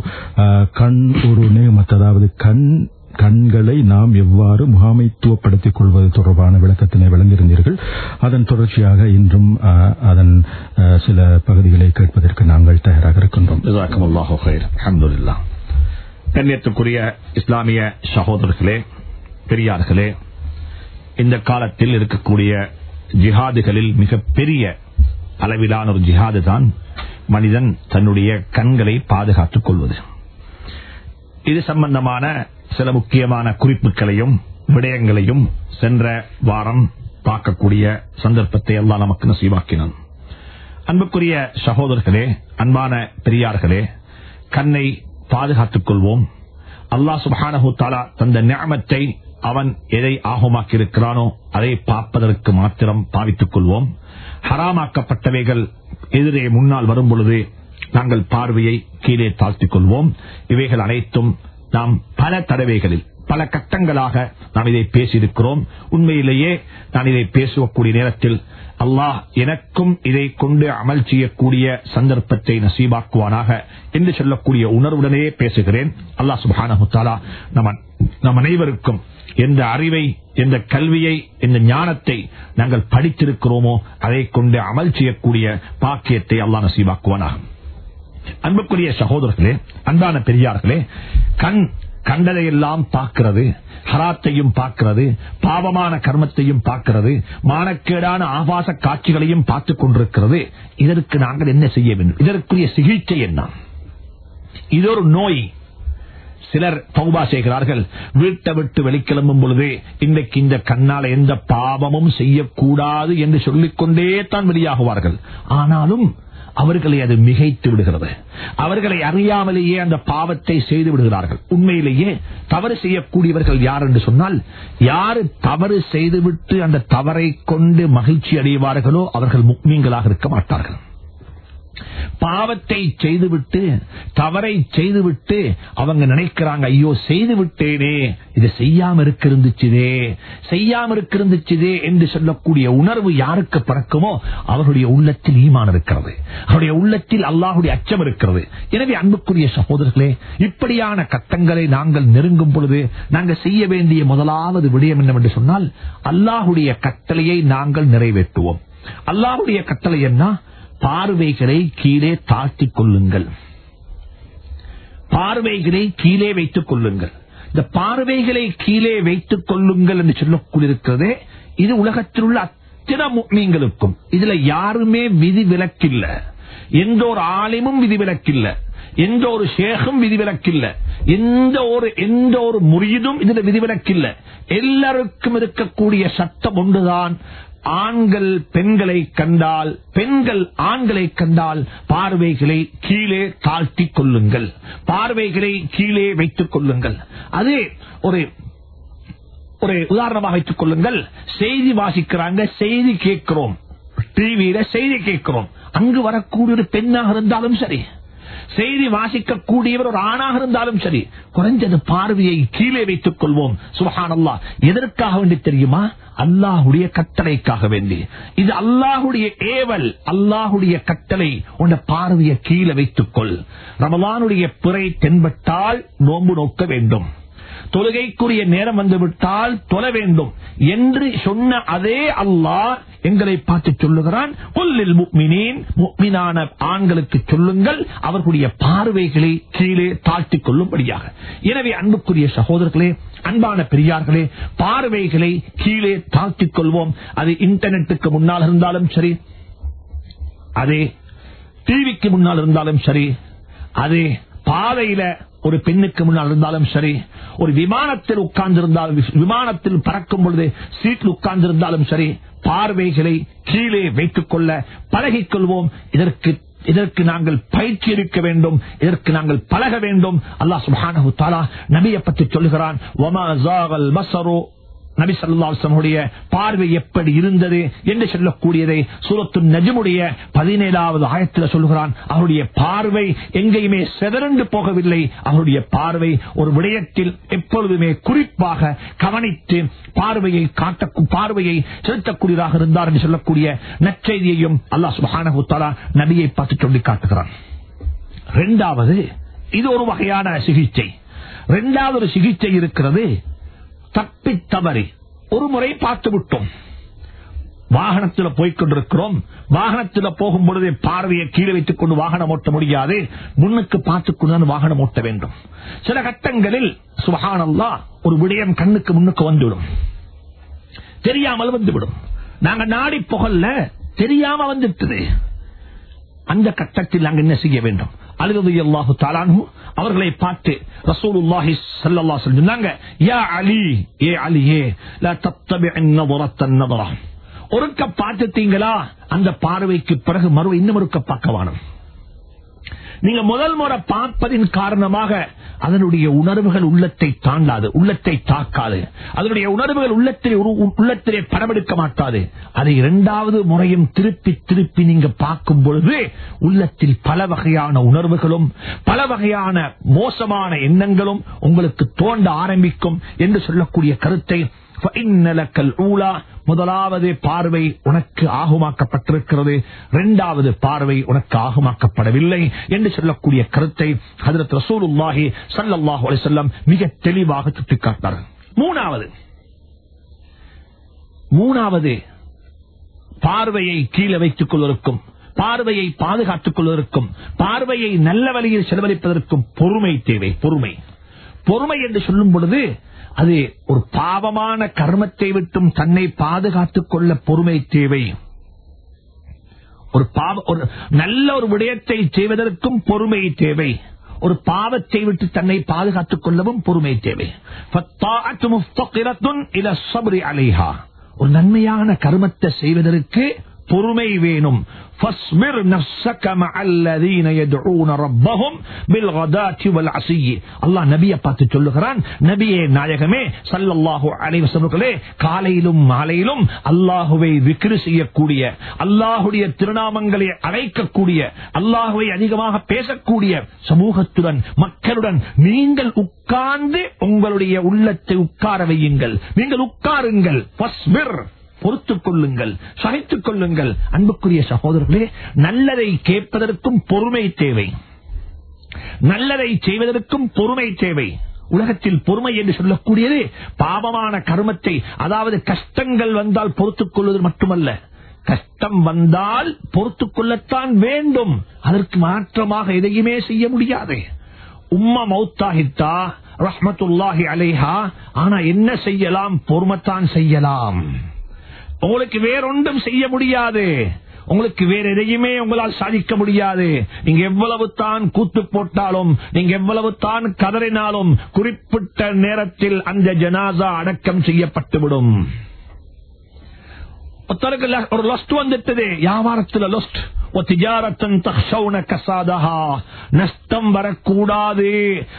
கண் ஒரு நேமத் அதாவது கண் கண்களை நாம் எவ்வாறு முகாமைத்துவப்படுத்திக் கொள்வது தொடர்பான விளக்கத்தினை வழங்கியிருந்தீர்கள். அதன் தொடர்ச்சியாக இன்றும் அதன் சில பகுதிகளை கேட்பதற்கு நாங்கள் தயாராக இருக்கின்றோம். கண்ணியத்துக்குரிய இஸ்லாமிய சகோதரர்களே பெரியார்களே இந்த காலத்தில் இருக்கக்கூடிய ஜிஹாதுகளில் மிகப்பெரிய அளவிலான ஒரு ஜிஹாது தான் மனிதன் தன்னுடைய கண்களை பாதுகாத்துக் கொள்வது. இது சம்பந்தமான சில முக்கியமான குறிப்புகளையும் விடயங்களையும் சென்ற வாரம் பார்க்கக்கூடிய சந்தர்ப்பத்தை எல்லாம் நமக்கு நசீவாக்கினான். அன்புக்குரிய சகோதரர்களே அன்பான பெரியார்களே கண்ணை பாதுகாத்துக் கொள்வோம். அல்லாஹ் சுப்ஹானஹு தந்த நியமத்தை அவன் எதை ஆகமாக்கியிருக்கிறானோ அதை பார்ப்பதற்கு மாத்திரம் பாவித்துக் கொள்வோம். ஹராமாக்கப்பட்டவைகள் எதிரே முன்னால் வரும் பொழுது நாங்கள் பார்வையை கீழே தாழ்த்திக் கொள்வோம். இவைகள் அனைத்தும் நாம் பல தடவைகளில் பல கட்டங்களாக நாம் இதை பேசியிருக்கிறோம். உண்மையிலேயே நான் இதை பேசக்கூடிய நேரத்தில் அல்லாஹ் எனக்கும் இதை கொண்டு அமல் செய்யக்கூடிய சந்தர்ப்பத்தை நசீபாக்குவானாக என்று சொல்லக்கூடிய உணர்வுடனே பேசுகிறேன். அல்லாஹ் சுபானா நம்ம நம் அனைவருக்கும் எந்த அறிவை எந்த கல்வியை எந்த ஞானத்தை நாங்கள் படித்திருக்கிறோமோ அதை கொண்டு அமல் செய்யக்கூடிய பாக்கியத்தை அல்லாஹ் நசீபாக்குவானாக. அன்புக்குரிய சகோதரர்களே அன்பான பெரியார்களே கண் கண்டதையெல்லாம் பார்க்கிறது ஹராத்தையும் பார்க்கிறது பாவமான கர்மத்தையும் பார்க்கிறது மானக்கேடான ஆபாச காட்சிகளையும் பார்த்துக் கொண்டிருக்கிறது. இதற்கு நாங்கள் என்ன செய்ய வேண்டும்? இதற்குரிய சிகிச்சை என்ன? இது ஒரு நோய். சிலர் பௌபா செய்கிறார்கள். வீட்டை விட்டு வெளிக்கிளம்பும் பொழுது இன்றைக்கு இந்த கண்ணால எந்த பாவமும் செய்யக்கூடாது என்று சொல்லிக்கொண்டே தான் வெளியாகுவார்கள். ஆனாலும் அவர்களை அது மிகைத்து விடுகிறது. அவர்களை அறியாமலேயே அந்த பாவத்தை செய்து விடுகிறார்கள். உண்மையிலேயே தவறு செய்யக்கூடியவர்கள் யார் என்று சொன்னால் யாரு தவறு செய்துவிட்டு அந்த தவறை கொண்டு மகிழ்ச்சி அடைவார்களோ அவர்கள் முக்மீன்களாக இருக்க மாட்டார்கள். பாவத்தை செய்துவிட்டு தவறை செய்துவிட்டு அவங்க நினைக்கிறாங்க ஐயோ செய்து விட்டேனே இது செய்யாம இருக்கிருந்துச்சுதே செய்யாம இருக்கிருந்துச்சுதே என்று சொல்லக்கூடிய உணர்வு யாருக்கு பிறக்குமோ அவருடைய உள்ளத்தில் ஈமான் இருக்கிறது. அவருடைய உள்ளத்தில் அல்லாஹுடைய அச்சம் இருக்கிறது. எனவே அன்புக்குரிய சகோதரர்களே இப்படியான கட்டங்களை நாங்கள் நெருங்கும் பொழுது நாங்கள் செய்ய வேண்டிய முதலாவது விடயம் என்னவென்று சொன்னால் அல்லாஹுடைய கட்டளையை நாங்கள் நிறைவேற்றுவோம். அல்லாஹுடைய கட்டளை என்ன? பார்வைகளை கீழே தாழ்த்திக் கொள்ளுங்கள். பார்வைகளை கீழே வைத்துக் கொள்ளுங்கள். இந்த பார்வைகளை கீழே வைத்துக் கொள்ளுங்கள் என்று சொல்லக்கூடியிருக்கிறதே இது உலகத்தில் உள்ள அத்தனை மீன்களுக்கும் இதுல யாருமே விதி விலக்கில்ல. எந்த ஒரு ஆலயமும் விதி விலக்கில்ல. எந்த ஒரு சேகம் விதிவிலக்கில்ல எந்த ஒரு எந்த ஒரு முறியதும் இதுல விதிவிலக்கில்ல எல்லாருக்கும் இருக்கக்கூடிய சட்டம் ஒன்றுதான். ஆண்கள் பெண்களை கண்டால் பெண்கள் ஆண்களை கண்டால் பார்வைகளை கீழே தாழ்த்திக் கொள்ளுங்கள். பார்வைகளை கீழே வைத்துக் கொள்ளுங்கள். அதே ஒரு ஒரு உதாரணமாக வைத்துக் கொள்ளுங்கள். செய்தி வாசிக்கிறாங்க செய்தி கேட்கிறோம். டிவியில செய்தி கேட்கிறோம். அங்கு வரக்கூடிய ஒரு பெண்ணாக இருந்தாலும் சரி. செய்தி வாசிக்கக்கூடியவர் ஒரு ஆணாக இருந்தாலும் சரி குறைஞ்சது பார்வையை கீழே வைத்துக் கொள்வோம். சுபஹானல்லா எதற்காக வேண்டி தெரியுமா? அல்லாஹுடைய கட்டளைக்காக வேண்டி. இது அல்லாஹுடைய ஏவல் அல்லாஹுடைய கட்டளை. உன்னை பார்வையை கீழே வைத்துக் கொள். ரமலானுடைய பிறை தென்பட்டால் நோன்பு நோக்க வேண்டும். தொழுகைக்குரிய நேரம் வந்துவிட்டால் தொழ வேண்டும் என்று சொன்ன அதே அல்லாஹ் எங்களை பார்த்து சொல்லுகிறான். கொல்லில் முக்மினின். ஆண்களுக்கு சொல்லுங்கள். அவர்களுடைய பார்வைகளை கீழே தாழ்த்திக் கொள்ளும்படியாக. எனவே அன்புக்குரிய சகோதரர்களே அன்பான பெரியார்களே பார்வைகளை கீழே தாழ்த்திக் கொள்வோம். அது இன்டர்நெட்டுக்கு முன்னால் இருந்தாலும் சரி அதே டிவிக்கு முன்னால் இருந்தாலும் சரி அதே பாதையில ஒரு பெண்ணுக்கு முன்னால் இருந்தாலும் சரி ஒரு விமானத்தில் உட்கார்ந்திருந்தாலும் விமானத்தில் பறக்கும் பொழுது சீட்டில் உட்கார்ந்திருந்தாலும் சரி பார்வைகளை கீழே வைத்துக் கொள்ள பழகிக் கொள்வோம். இதற்கு இதற்கு நாங்கள் பயிற்சி இருக்க வேண்டும். இதற்கு நாங்கள் பழக வேண்டும். அல்லாஹ் சுபானு தாலா நபியை பற்றி சொல்லுகிறான். நபி சல்லாசனுடைய பார்வை எப்படி இருந்தது என்று சொல்லக்கூடியதை சூரத்து நஜமுடைய பதினேழாவது ஆயத்தில் சொல்கிறான். அவருடைய பார்வை எங்கேயுமே செதறண்டு போகவில்லை. அவருடைய பார்வை ஒரு விடயத்தில் எப்பொழுதுமே குறிப்பாக கவனித்து பார்வையை காட்ட பார்வையை செலுத்தக்கூடியதாக இருந்தார் என்று சொல்லக்கூடிய நற்செய்தியையும் அல்லாஹ் சுபானு நபியை பார்த்து சொல்லி காட்டுகிறான். இரண்டாவது இது ஒரு வகையான சிகிச்சை. இரண்டாவது சிகிச்சை இருக்கிறது தப்பி தவறி ஒரு முறை பார்த்து விட்டோம். வாகனத்தில் போய்கொண்டிருக்கிறோம் வாகனத்தில் போகும் பொழுது பார்வையை கீழே வைத்துக் கொண்டு வாகனம் ஓட்ட முடியாது. முன்னுக்கு பார்த்துக் கொண்டுதான் வாகனம் ஓட்ட வேண்டும். சில கட்டங்களில் சுபகானல்லா ஒரு விடயம் கண்ணுக்கு முன்னுக்கு வந்துவிடும். தெரியாமல் வந்துவிடும். நாங்க நாடி புகழ்ல தெரியாம வந்துட்டது. அந்த கட்டத்தில் நாங்கள் என்ன செய்ய வேண்டும்? அலுகது அல்லாஹு தாலானு அவர்களை பார்த்து ரசூலுல்லாஹி சல்லல்லா சொன்னாங்க யா அலி ஏ அலியே லா ஒருக்க பார்த்துட்டீங்களா? அந்த பார்வைக்கு பிறகு மறுவை இன்னும் ஒருக்க பார்க்க நீங்க முதல் முறை பார்ப்பதின் காரணமாக அதனுடைய உணர்வுகள் உள்ளத்தை தாண்டாது உள்ளத்தை தாக்காது. அதனுடைய உணர்வுகள் உள்ளத்திலே உள்ளத்திலே படமெடுக்க மாட்டாது. அதை இரண்டாவது முறையும் திருப்பி திருப்பி நீங்க பார்க்கும் பொழுது உள்ளத்தில் பல வகையான உணர்வுகளும் பல வகையான மோசமான எண்ணங்களும் உங்களுக்கு தோண்ட ஆரம்பிக்கும் என்று சொல்லக்கூடிய கருத்தை முதலாவது பார்வை உனக்கு ஆகுமாக்கப்பட்டிருக்கிறது. இரண்டாவது பார்வை உனக்கு ஆகுமாக்கப்படவில்லை என்று சொல்லக்கூடிய கருத்தை ஹதரத் ரசூலுல்லாஹி ஸல்லல்லாஹு அலைஹி வஸல்லம் மிக தெளிவாக சுட்டிக்காட்டார் மூணாவது மூணாவது பார்வையை கீழே வைத்துக் கொள்வதற்கும் பார்வையை பாதுகாத்துக் கொள்வதற்கும் பார்வையை நல்ல வழியில் செலவழிப்பதற்கும் பொறுமை தேவை பொறுமை. பொறுமை என்று சொல்லும் பொழுது அது ஒரு பாவமான கர்மத்தை விட்டும் தன்னை பாதுகாத்துக் கொள்ள பொறுமை தேவை. ஒரு பாவ ஒரு நல்ல ஒரு விடயத்தை செய்வதற்கும் பொறுமை தேவை. ஒரு பாவத்தை விட்டு தன்னை பாதுகாத்துக் கொள்ளவும் பொறுமை தேவை. ஒரு நன்மையான கருமத்தை செய்வதற்கு பொறுமை வேணும். பார்த்து சொல்லுகிறான் நபியே நாயகமே சல்லல்லாஹு அலைவசர்களே காலையிலும் மாலையிலும் அல்லாஹுவை விக்ரி செய்யக்கூடிய அல்லாஹுடைய திருநாமங்களை அழைக்கக்கூடிய அல்லாஹுவை அதிகமாக பேசக்கூடிய சமூகத்துடன் மக்களுடன் நீங்கள் உட்கார்ந்து உங்களுடைய உள்ளத்தை உட்கார வையுங்கள். நீங்கள் உட்காருங்கள். பொறுத்துக் கொள்ளுங்கள் சகித்துக் கொள்ளுங்கள். அன்புக்குரிய சகோதரர்களே நல்லதை கேட்பதற்கும் பொறுமை தேவை. நல்லதை செய்வதற்கும் பொறுமை தேவை. உலகத்தில் பொறுமை என்று சொல்லக்கூடியது பாவமான கர்மத்தை அதாவது கஷ்டங்கள் வந்தால் பொறுத்துக் கொள்வது மட்டுமல்ல. கஷ்டம் வந்தால் பொறுத்துக் கொள்ளத்தான் வேண்டும். அதற்கு மாற்றமாக எதையுமே செய்ய முடியாது. உம்மா மௌத்தாகித்தா ரஹ்மத்துல்லாஹி அலைஹா. ஆனா என்ன செய்யலாம்? பொறுமைத்தான் செய்யலாம். உங்களுக்கு வேறொன்றும் செய்ய முடியாது. உங்களுக்கு வேற எதையுமே உங்களால் சாதிக்க முடியாது. நீங்க எவ்வளவு தான் கூத்து போட்டாலும் நீங்க எவ்வளவு தான் கதறினாலும் குறிப்பிட்ட நேரத்தில் அந்த ஜனாசா அடக்கம் செய்யப்பட்டுவிடும். ஒரு லொஸ்ட் வந்துட்டது. வியாபாரத்தில் லொஸ்ட் நஷ்டம் வரக்கூடாது.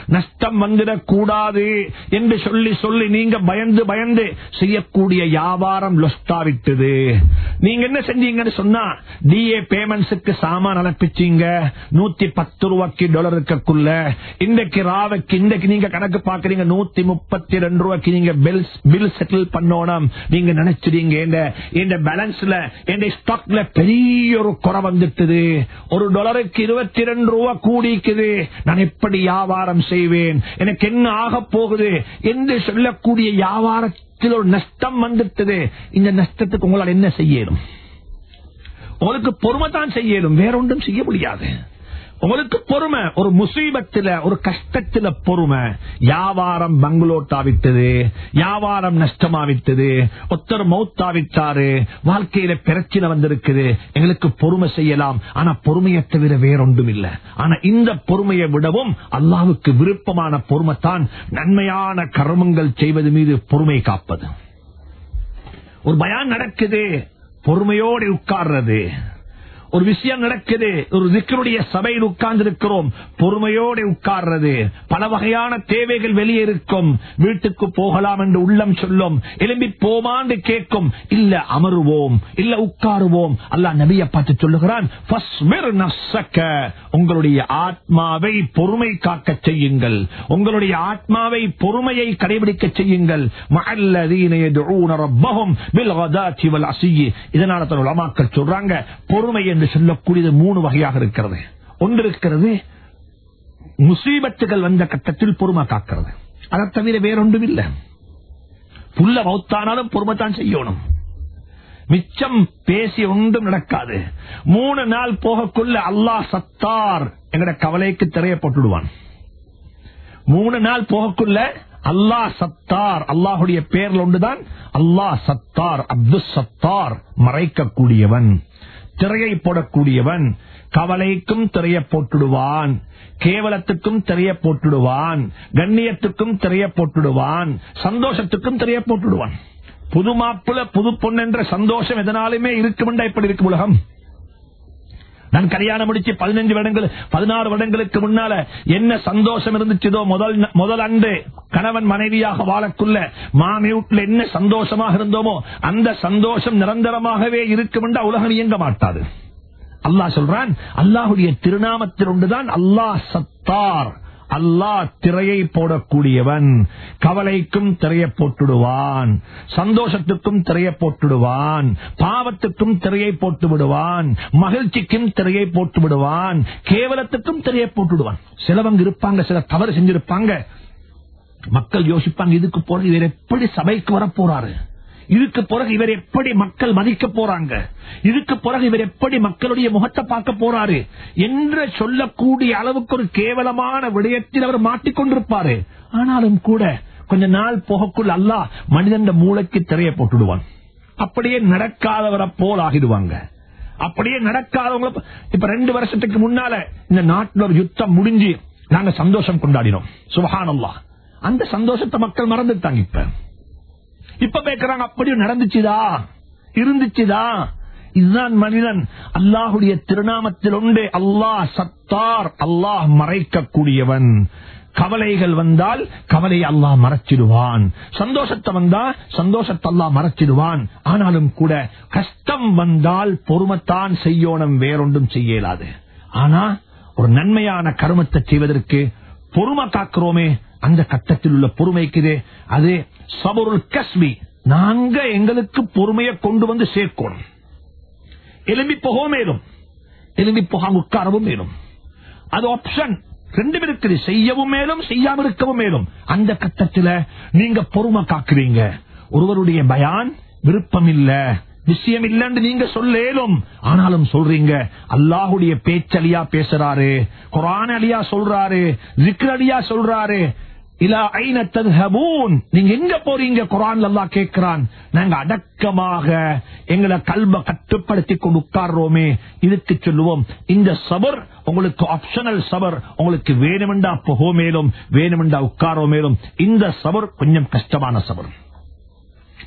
நஷ்டம் வந்துடக்கூடாது என்று சொல்லி சொல்லி நீங்க பயந்து பயந்து செய்யக்கூடிய வியாபாரம் லொஸ்டாவிட்டது நீங்க என்ன செஞ்சீங்கன்னு சொன்னா டிஏ பேமெண்ட்ஸுக்கு சாமான் அனுப்பிச்சீங்க. நூத்தி பத்து ரூபாய்க்கு டாலர் இருக்கக்குள்ள. இன்றைக்கு ராவைக்கு இன்றைக்கு நீங்க கணக்கு பாக்குறீங்க நூத்தி முப்பத்தி ரெண்டு ரூபாய்க்கு நீங்க பில் செட்டில் பண்ணணும். நீங்க நினைச்சிருங்க இந்த பேலன்ஸ்ல இந்த ஸ்டாக்ல பெரிய ஒரு குறை வந்துட்டது. ஒரு டாலருக்கு இருபத்தி இரண்டு ரூபா கூடிக்குது. நான் எப்படி வியாபாரம் செய்வேன்? எனக்கு என்ன ஆக போகுது? என்று சொல்லக்கூடிய வியாபாரத்தில் ஒரு நஷ்டம் வந்துட்டது. இந்த நஷ்டத்துக்கு உங்களால் என்ன செய்யணும்? உங்களுக்கு பொறுமை தான் செய்யணும். வேற ஒன்றும் செய்ய முடியாது. உங்களுக்கு பொறுமை ஒரு முசீபத்துல ஒரு கஷ்டத்துல பொறுமை. வியாபாரம் பங்களோட்டாவிட்டது வியாபாரம் நஷ்டமாவிட்டது ஒத்தர் மௌத்தாவிட்டாரு வாழ்க்கையில பிரச்சனை வந்திருக்குது எங்களுக்கு பொறுமை செய்யலாம். ஆனா பொறுமையை தவிர வேறொன்றும் இல்லை ஆனா இந்த பொறுமையை விடவும் அல்லாவுக்கு விருப்பமான பொறுமை தான் நன்மையான கர்மங்கள் செய்வது மீது பொறுமை காப்பது. ஒரு பயான் நடக்குது பொறுமையோடு உட்கார்றது. ஒரு விஷயம் நடக்குது. ஒரு திக்கருடைய சபையில் உட்கார்ந்து இருக்கிறோம் பொறுமையோடு உட்கார்றது. பல வகையான தேவைகள் வெளியே இருக்கும். வீட்டுக்கு போகலாம் என்று உள்ளம் சொல்லும். எலும்பி போமாண்டு கேட்கும். இல்ல அமருவோம். இல்ல உட்காருவோம். அல்ல நபியை பார்த்து சொல்லுகிறான் உங்களுடைய ஆத்மாவை பொறுமை காக்க செய்யுங்கள். உங்களுடைய ஆத்மாவை பொறுமையை கடைபிடிக்க செய்யுங்கள். இதனால தான் உலமாக்கள் சொல்றாங்க பொறுமை என்று சொல்லக்கூடியது மூணு வகையாக இருக்கிறது. ஒன்று இருக்கிறது முசீபத்துகள் வந்த கட்டத்தில் பொறுமை காக்கிறது. அதை தவிர வேறொன்றும் இல்லை புல்ல மௌத்தானாலும் பொறுமை தான் செய்யணும். மிச்சம் பேசி ஒன்றும் நடக்காது. மூணு நாள் போகக்குள்ள அல்லாஹ் சத்தார் எங்கட கவலைக்கு திரைய போட்டுடுவான் மூணு நாள் போகக்குள்ள அல்லாஹ் சத்தார் அல்லாஹுடைய பேர்ல ஒன்றுதான் அல்லாஹ் சத்தார் அப்துல் சத்தார் மறைக்கக்கூடியவன். திரையை போடக்கூடியவன் கவலைக்கும் திரைய போட்டுடுவான் கேவலத்துக்கும் திரைய போட்டுடுவான் கண்ணியத்துக்கும் திரைய போட்டுடுவான் சந்தோஷத்துக்கும் திரைய போட்டுடுவான். புது மாப்பிள புது பொண்ணு என்ற சந்தோஷம் எதனாலுமே இருக்கும் இப்படி இருக்கும் உலகம்? நான் கல்யாணம் முடிச்சு பதினஞ்சு வருடங்கள் பதினாறு வருடங்களுக்கு முன்னால என்ன சந்தோஷம் இருந்துச்சுதோ முதல் முதல் அன்று கணவன் மனைவியாக வாழக்குள்ள மாமி வீட்டுல என்ன சந்தோஷமாக இருந்தோமோ அந்த சந்தோஷம் நிரந்தரமாகவே இருக்கும் என்று உலகம் இயங்க மாட்டாது. அல்லாஹ் சொல்றான் அல்லாஹுடைய திருநாமத்தில் ஒன்றுதான் அல்லாஹ் சத்தார். அல்லாஹ் திரையை போடக்கூடியவன். கவலைக்கும் திரைய போட்டுடுவான். சந்தோஷத்துக்கும் திரைய போட்டுடுவான். பாவத்துக்கும் திரையை போட்டு விடுவான் மகிழ்ச்சிக்கும் திரையை போட்டு விடுவான் கேவலத்துக்கும் திரையை போட்டுடுவான் சிலவங்க இருப்பாங்க சில தவறு செஞ்சிருப்பாங்க. மக்கள் யோசிப்பாங்க இதுக்கு போறது இவர் எப்படி சபைக்கு வர போறாரு இதுக்கு பிறகு இவர் எப்படி மக்கள் மதிக்க போறாங்க? இதுக்கு பிறகு இவர் எப்படி மக்களுடைய முகத்தை பார்க்க போறாரு? என்று சொல்லக்கூடிய அளவுக்கு ஒரு கேவலமான விடயத்தில் அவர் மாட்டிக்கொண்டிருப்பாரு ஆனாலும் கூட கொஞ்ச நாள் போகக்குள் அல்லாஹ் மனிதன் மூளைக்கு திரைய போட்டுடுவான். அப்படியே நடக்காதவரை போல் ஆகிடுவாங்க. அப்படியே நடக்காதவங்கள இப்ப ரெண்டு வருஷத்துக்கு முன்னால இந்த நாட்டில் ஒரு யுத்தம் முடிஞ்சு நாங்க சந்தோஷம் கொண்டாடினோம். சுபஹானல்லாஹ். அந்த சந்தோஷத்தை மக்கள் மறந்துட்டாங்க இப்ப. இப்ப கேட்கிறாங்க அப்படியும் நடந்துச்சுதா இருந்துச்சுதா இதுதான் மனிதன். அல்லாஹுடைய திருநாமத்தில் உண்டு. அல்லாஹ் சத்தார். அல்லாஹ் மறைக்கக்கூடியவன். கவலைகள் வந்தால் கவலையை அல்லாஹ் மறைச்சிடுவான். சந்தோஷத்தை வந்தா சந்தோஷத்தை அல்லாஹ் மறைச்சிடுவான். ஆனாலும் கூட கஷ்டம் வந்தால் பொறுமத்தான் செய்யோனம் வேறொன்றும் செய்யலாது. ஆனா ஒரு நன்மையான கருமத்தை செய்வதற்கு பொறுமை காக்கிறோமே அந்த கட்டத்தில் உள்ள பொறுமைக்குதே. அது சபருள் கஸ்மி நாங்க எங்களுக்கு பொறுமையை கொண்டு வந்து சேர்க்கணும். எலும்பி போகவும் மேலும் எலும்பி போகாம உட்காரவும் மேலும். அது ஆப்ஷன் ரெண்டும் இருக்குது. செய்யவும் மேலும் செய்யாம இருக்கவும் மேலும். அந்த கட்டத்துல நீங்க பொறுமை காக்குறீங்க. ஒருவருடைய பயான் விருப்பம் இல்ல விஷயம் இல்லன்னு நீங்க சொல்லேலும். ஆனாலும் சொல்றீங்க அல்லாஹுடைய பேச்சலியா பேசுறாரு குரான் அலியா சொல்றாரு. ஜிக்ர் அலியா சொல்றாரு நீங்க எங்க போறீங்க? குரான் அல்லாஹ் கேட்கிறான். நாங்க அடக்கமாக எங்களை கல்வ கட்டுப்படுத்தி கொண்டு உட்கார்றோமே. இதுக்கு சொல்லுவோம் இந்த சபர் உங்களுக்கு ஆப்ஷனல் சபர். உங்களுக்கு வேணுமெண்டா போகோ மேலும் வேணுமெண்டா உட்காரோ மேலும் இந்த சபர் கொஞ்சம் கஷ்டமான சபர்.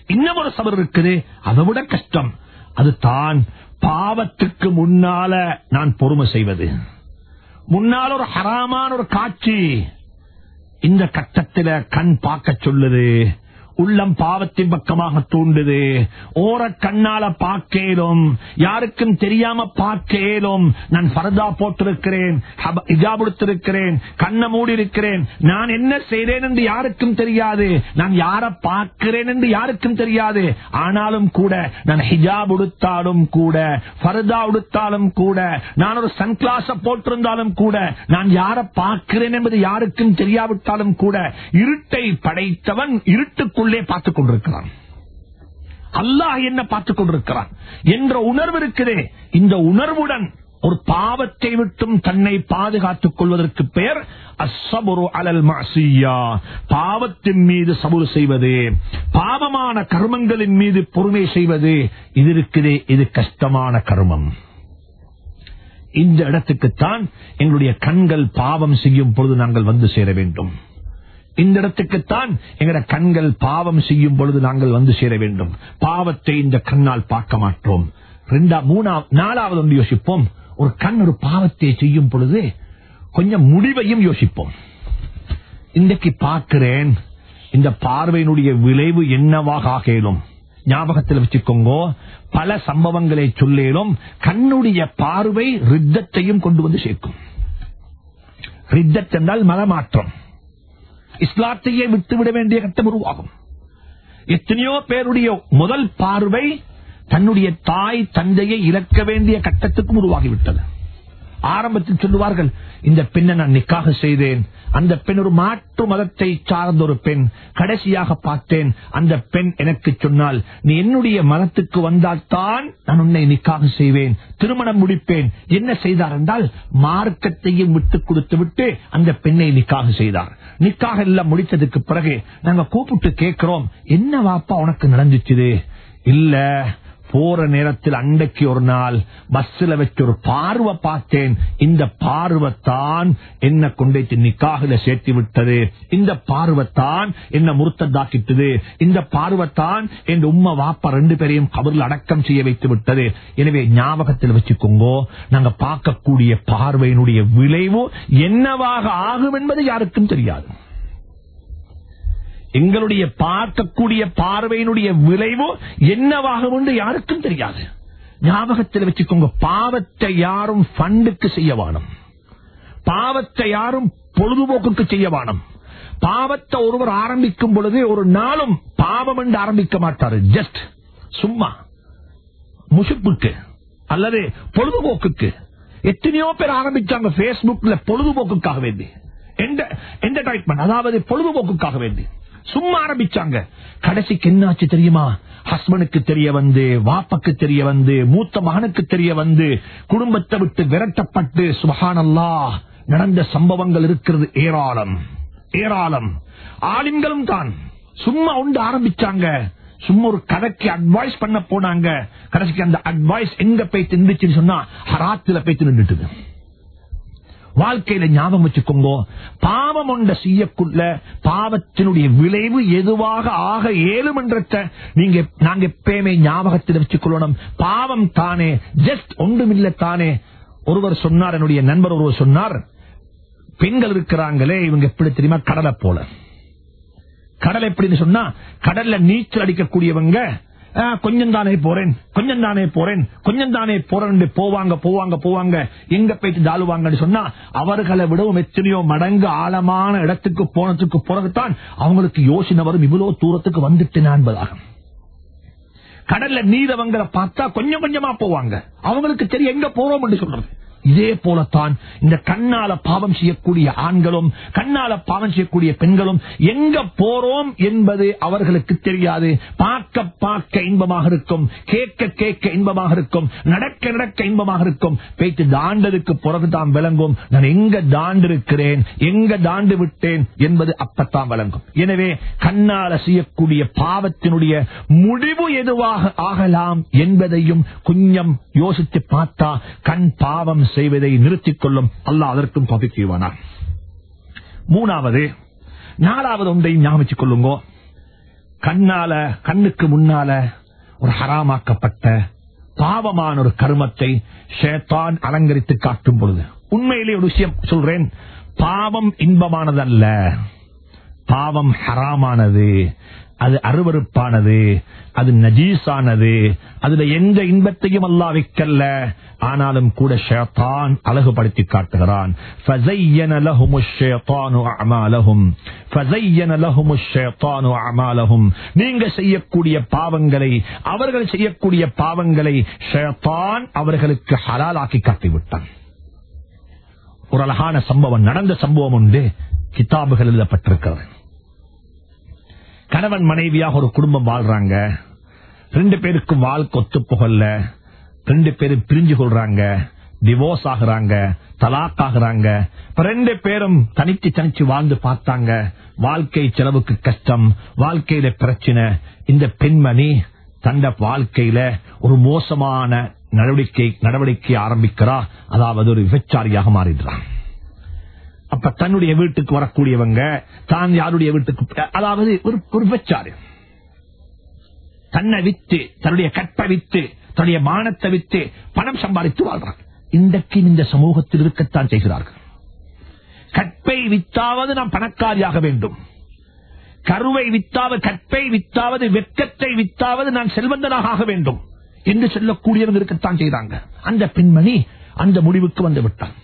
இன்னும் ஒரு சபர் இருக்குது. அதை விட கஷ்டம். அது தான் பாவத்துக்கு முன்னால நான் பொறுமை செய்வது. முன்னால் ஒரு ஹராமான ஒரு காட்சி. இந்த கட்டத்தில கண் பார்க்க சொல்லுது. உள்ளம் பாவத்தின் பக்கமாக தூண்டுது. ஓர கண்ணால பார்க்கலும் யாருக்கும் தெரியாம பார்க்கலும் நான் பரதா போட்டிருக்கிறேன் ஹிஜாப் கண்ணை மூடி இருக்கிறேன் நான் என்ன செய்தேன் என்று யாருக்கும் தெரியாது. நான் யார பார்க்கிறேன் என்று யாருக்கும் தெரியாது. ஆனாலும் கூட நான் ஹிஜாப் உடுத்தாலும் கூட பரதா உடுத்தாலும் கூட நான் ஒரு சன்கிளாஸ போட்டிருந்தாலும் கூட நான் யார பார்க்கிறேன் என்பது யாருக்கும் தெரியாவிட்டாலும் கூட இருட்டை படைத்தவன் உள்ளே பார்த்துக் கொண்டிருக்கிறான். அல்லாஹ் என்ன பார்த்துக் கொண்டிருக்கிறான்? என்ற உணர்வு இருக்குதே. இந்த உணர்வுடன் ஒரு பாவத்தை விட்டும் தன்னை பாதுகாத்துக் கொள்வதற்கு பெயர் அசபுரு அலல் மாசியா பாவத்தின் மீது சபுரு செய்வது. பாவமான கர்மங்களின் மீது பொறுமை செய்வது. இது இருக்குதே. இது கஷ்டமான கர்மம். இந்த இடத்துக்குத்தான் எங்களுடைய கண்கள் பாவம் செய்யும் பொழுது நாங்கள் வந்து சேர வேண்டும். இந்த இடத்துக்குத்தான் எங்கட கண்கள் பாவம் செய்யும் பொழுது நாங்கள் வந்து சேர வேண்டும். பாவத்தை இந்த கண்ணால் பார்க்க மாட்டோம். ரெண்டா மூணாவது நாலாவது ஒன்று யோசிப்போம். ஒரு கண் ஒரு பாவத்தை செய்யும் பொழுது கொஞ்சம் முடிவையும் யோசிப்போம். இன்றைக்கு பார்க்கிறேன் இந்த பார்வையினுடைய விளைவு என்னவாக ஆகலும். ஞாபகத்தில் வச்சுக்கோங்க பல சம்பவங்களை சொல்லேலும் கண்ணுடைய பார்வை ரித்தத்தையும் கொண்டு வந்து சேர்க்கும். ரித்தத் என்றால் மனமாற்றம் இஸ்லாத்தையே விட்டுவிட வேண்டிய கட்டம் உருவாகும். எத்தனையோ பேருடைய முதல் பார்வை தன்னுடைய தாய் தந்தையை இழக்க வேண்டிய கட்டத்துக்கும் உருவாகிவிட்டது. ஆரம்பத்தில் சொல்லுவார்கள் இந்த பெண்ணை நான் நிக்காக செய்தேன். அந்த பெண் ஒரு மாற்று மதத்தை சார்ந்த ஒரு பெண். கடைசியாக பார்த்தேன் அந்த பெண் எனக்கு சொன்னால் நீ என்னுடைய மதத்துக்கு வந்தால்தான் நான் உன்னை நிக்காக செய்வேன். திருமணம் முடிப்பேன். என்ன செய்தார் என்றால் மார்க்கத்தையும் விட்டு கொடுத்து விட்டு அந்த பெண்ணை நிக்காக செய்தார். நிக்காக எல்லாம் முடித்ததுக்கு பிறகு நாங்க கூப்பிட்டு கேட்கிறோம் என்ன வாப்பா உனக்கு நடந்துச்சு இல்ல போற நேரத்தில் அண்டைக்கு ஒரு நாள் பஸ்ல வச்சு ஒரு பார்வை பார்த்தேன். இந்த பார்வைத்தான் என்ன கொண்டே நிக்காகல சேர்த்து விட்டது. இந்த பார்வைத்தான் என்ன முருத்ததாக்கிட்டது. இந்த பார்வைத்தான் என் உம்மா வாப்பா ரெண்டு பேரையும் கபரில் அடக்கம் செய்ய வைத்து விட்டது. எனவே ஞாபகத்தில் வச்சுக்கோங்கோ நாங்க பார்க்கக்கூடிய பார்வையினுடைய விளைவு என்னவாக ஆகும் என்பது யாருக்கும் தெரியாது. எங்களுடைய பார்க்கக்கூடிய பார்வையினுடைய விளைவு என்னவாகும் என்று யாருக்கும் தெரியாது. ஞாபகத்தில் வச்சுக்கோங்க பாவத்தை யாரும் ஃபண்டுக்கு செய்ய வானம். பாவத்தை யாரும் பொழுதுபோக்குக்கு செய்ய பாவத்தை ஒருவர் ஆரம்பிக்கும் பொழுது ஒரு நாளும் பாவம் என்று ஆரம்பிக்க மாட்டாரு. ஜஸ்ட் சும்மா. முசுப்புக்கு அல்லது பொழுதுபோக்குக்கு. எத்தனையோ பேர் ஆரம்பிச்சாங்க பேஸ்புக்ல பொழுதுபோக்குக்காக வேண்டி. என்டர்டைன்மெண்ட் அதாவது பொழுதுபோக்குக்காக வேண்டி. சும்மா ஆரம்பிச்சாங்க. கடைசிக்கு என்னாச்சு தெரியுமா? ஹஸ்பண்டுக்கு தெரிய வந்து வாப்பக்கு தெரிய வந்து மூத்த மகனுக்கு தெரிய வந்து குடும்பத்தை விட்டு விரட்டப்பட்டு சுபகானல்லா நடந்த சம்பவங்கள் இருக்கிறது ஏராளம். ஏராளம். ஆளுங்களும் தான். சும்மா உண்டு ஆரம்பிச்சாங்க. சும்மா ஒரு கதைக்கு அட்வைஸ் பண்ண போனாங்க. கடைசிக்கு அந்த அட்வைஸ் எங்க போய் நின்றுச்சுன்னு சொன்னா ஹராத்துல போய் நின்றுட்டு வாழ்க்கையில ஞாபகம் வச்சுக்கோங்க. பாவம் ஒன்ற செய்யக்குள்ள பாவத்தினுடைய விளைவு எதுவாக ஆக ஏழும் என்ற நீங்க நாங்க எப்பயுமே ஞாபகத்தில் வச்சுக்கொள்ளணும். பாவம் தானே ஜஸ்ட் ஒன்றுமில்ல தானே. ஒருவர் சொன்னார் என்னுடைய நண்பர் ஒருவர் சொன்னார் பெண்கள் இருக்கிறாங்களே இவங்க எப்படி தெரியுமா கடலை போல. கடல் எப்படின்னு சொன்னா கடல்ல நீச்சல் அடிக்கக்கூடியவங்க கொஞ்சம் தானே போறேன் கொஞ்சம் தானே போறேன் கொஞ்சம் தானே போறேன் போவாங்க போவாங்க போவாங்க. எங்க போயிட்டு தாழுவாங்கன்னு சொன்னா அவர்களை விடவும் எத்தனையோ மடங்கு ஆழமான இடத்துக்கு போனதுக்கு பிறகுதான் அவங்களுக்கு யோசனை வரும். இவ்வளவு தூரத்துக்கு வந்துட்டேன் என்பதாகும் கடல்ல நீரவங்களை பார்த்தா கொஞ்சம் கொஞ்சமா போவாங்க. அவங்களுக்கு தெரியும் எங்க போறோம் என்று சொல்றது. இதே போலத்தான் இந்த கண்ணால பாவம் செய்யக்கூடிய ஆண்களும் கண்ணால பாவம் செய்யக்கூடிய பெண்களும் எங்க போறோம் என்பது அவர்களுக்கு தெரியாது. பார்க்க பார்க்க இன்பமாக இருக்கும் கேட்க கேட்க இன்பமாக இருக்கும் நடக்க நடக்க இன்பமாக இருக்கும். பேச்சு தாண்டதுக்கு பிறகுதான் விளங்கும். நான் எங்க தாண்டு இருக்கிறேன் எங்க தாண்டு விட்டேன் என்பது அப்பத்தான் விளங்கும். எனவே கண்ணால செய்யக்கூடிய பாவத்தினுடைய முடிவு எதுவாக ஆகலாம் என்பதையும் கொஞ்சம் யோசித்து பார்த்தா கண் பாவம் செய்வதை நிறுத்திக் கொள்ளும் அல்லாஹ் அதற்கும் பதி செய்வானார் மூணாவது நாலாவது ஒன்றையும் ஞாபகம் கொள்ளுங்க. கண்ணால கண்ணுக்கு முன்னால ஒரு ஹராமாக்கப்பட்ட பாவமான ஒரு கருமத்தை ஷேத்தான் அலங்கரித்து காட்டும் பொழுது. உண்மையிலே ஒரு விஷயம் சொல்றேன். பாவம் இன்பமானதல்ல. பாவம் ஹராமானது. அது அருவறுப்பானது அது நஜீஸானது அதுல எந்த இன்பத்தையும் அல்லா வைக்கல்ல ஆனாலும் கூட ஷேத்தான் அழகுபடுத்தி காட்டுகிறான். நீங்க செய்யக்கூடிய பாவங்களை அவர்கள் செய்யக்கூடிய பாவங்களை ஷேத்தான் அவர்களுக்கு ஹலாலாக்கி காட்டிவிட்டான். ஒரு அழகான சம்பவம் நடந்த சம்பவம் உண்டு. கிதாபுகள் எழுதப்பட்டிருக்கிறது. கணவன் மனைவியாக ஒரு குடும்பம் வாழ்றாங்க. ரெண்டு பேருக்கும் வாழ்க்கை ஒத்து புகழ்ல ரெண்டு பேரும் பிரிஞ்சு கொள்றாங்க. டிவோர்ஸ் ஆகுறாங்க. தலாக் ஆகுறாங்க. ரெண்டு பேரும் தனிச்சு தனிச்சு வாழ்ந்து பார்த்தாங்க. வாழ்க்கை செலவுக்கு கஷ்டம் வாழ்க்கையில பிரச்சனை. இந்த பெண்மணி தண்ட வாழ்க்கையில ஒரு மோசமான நடவடிக்கை நடவடிக்கை ஆரம்பிக்கிறா. அதாவது ஒரு விபச்சாரியாக மாறிடுறான் அப்ப தன்னுடைய வீட்டுக்கு வரக்கூடியவங்க தான் யாருடைய வீட்டுக்கு அதாவது ஒரு ஒரு தன்னை வித்து தன்னுடைய கற்பை வித்து தன்னுடைய மானத்தை வித்து பணம் சம்பாதித்து வாழ்றாங்க இன்றைக்கு இந்த சமூகத்தில் இருக்கத்தான் செய்கிறார்கள். கற்பை வித்தாவது நாம் பணக்காரியாக வேண்டும். கருவை வித்தாவது கற்பை வித்தாவது வெக்கத்தை வித்தாவது நான் செல்வந்தனாக ஆக வேண்டும். என்று சொல்லக்கூடியவங்க இருக்கத்தான் செய்தாங்க. அந்த பெண்மணி அந்த முடிவுக்கு வந்து விட்டான்.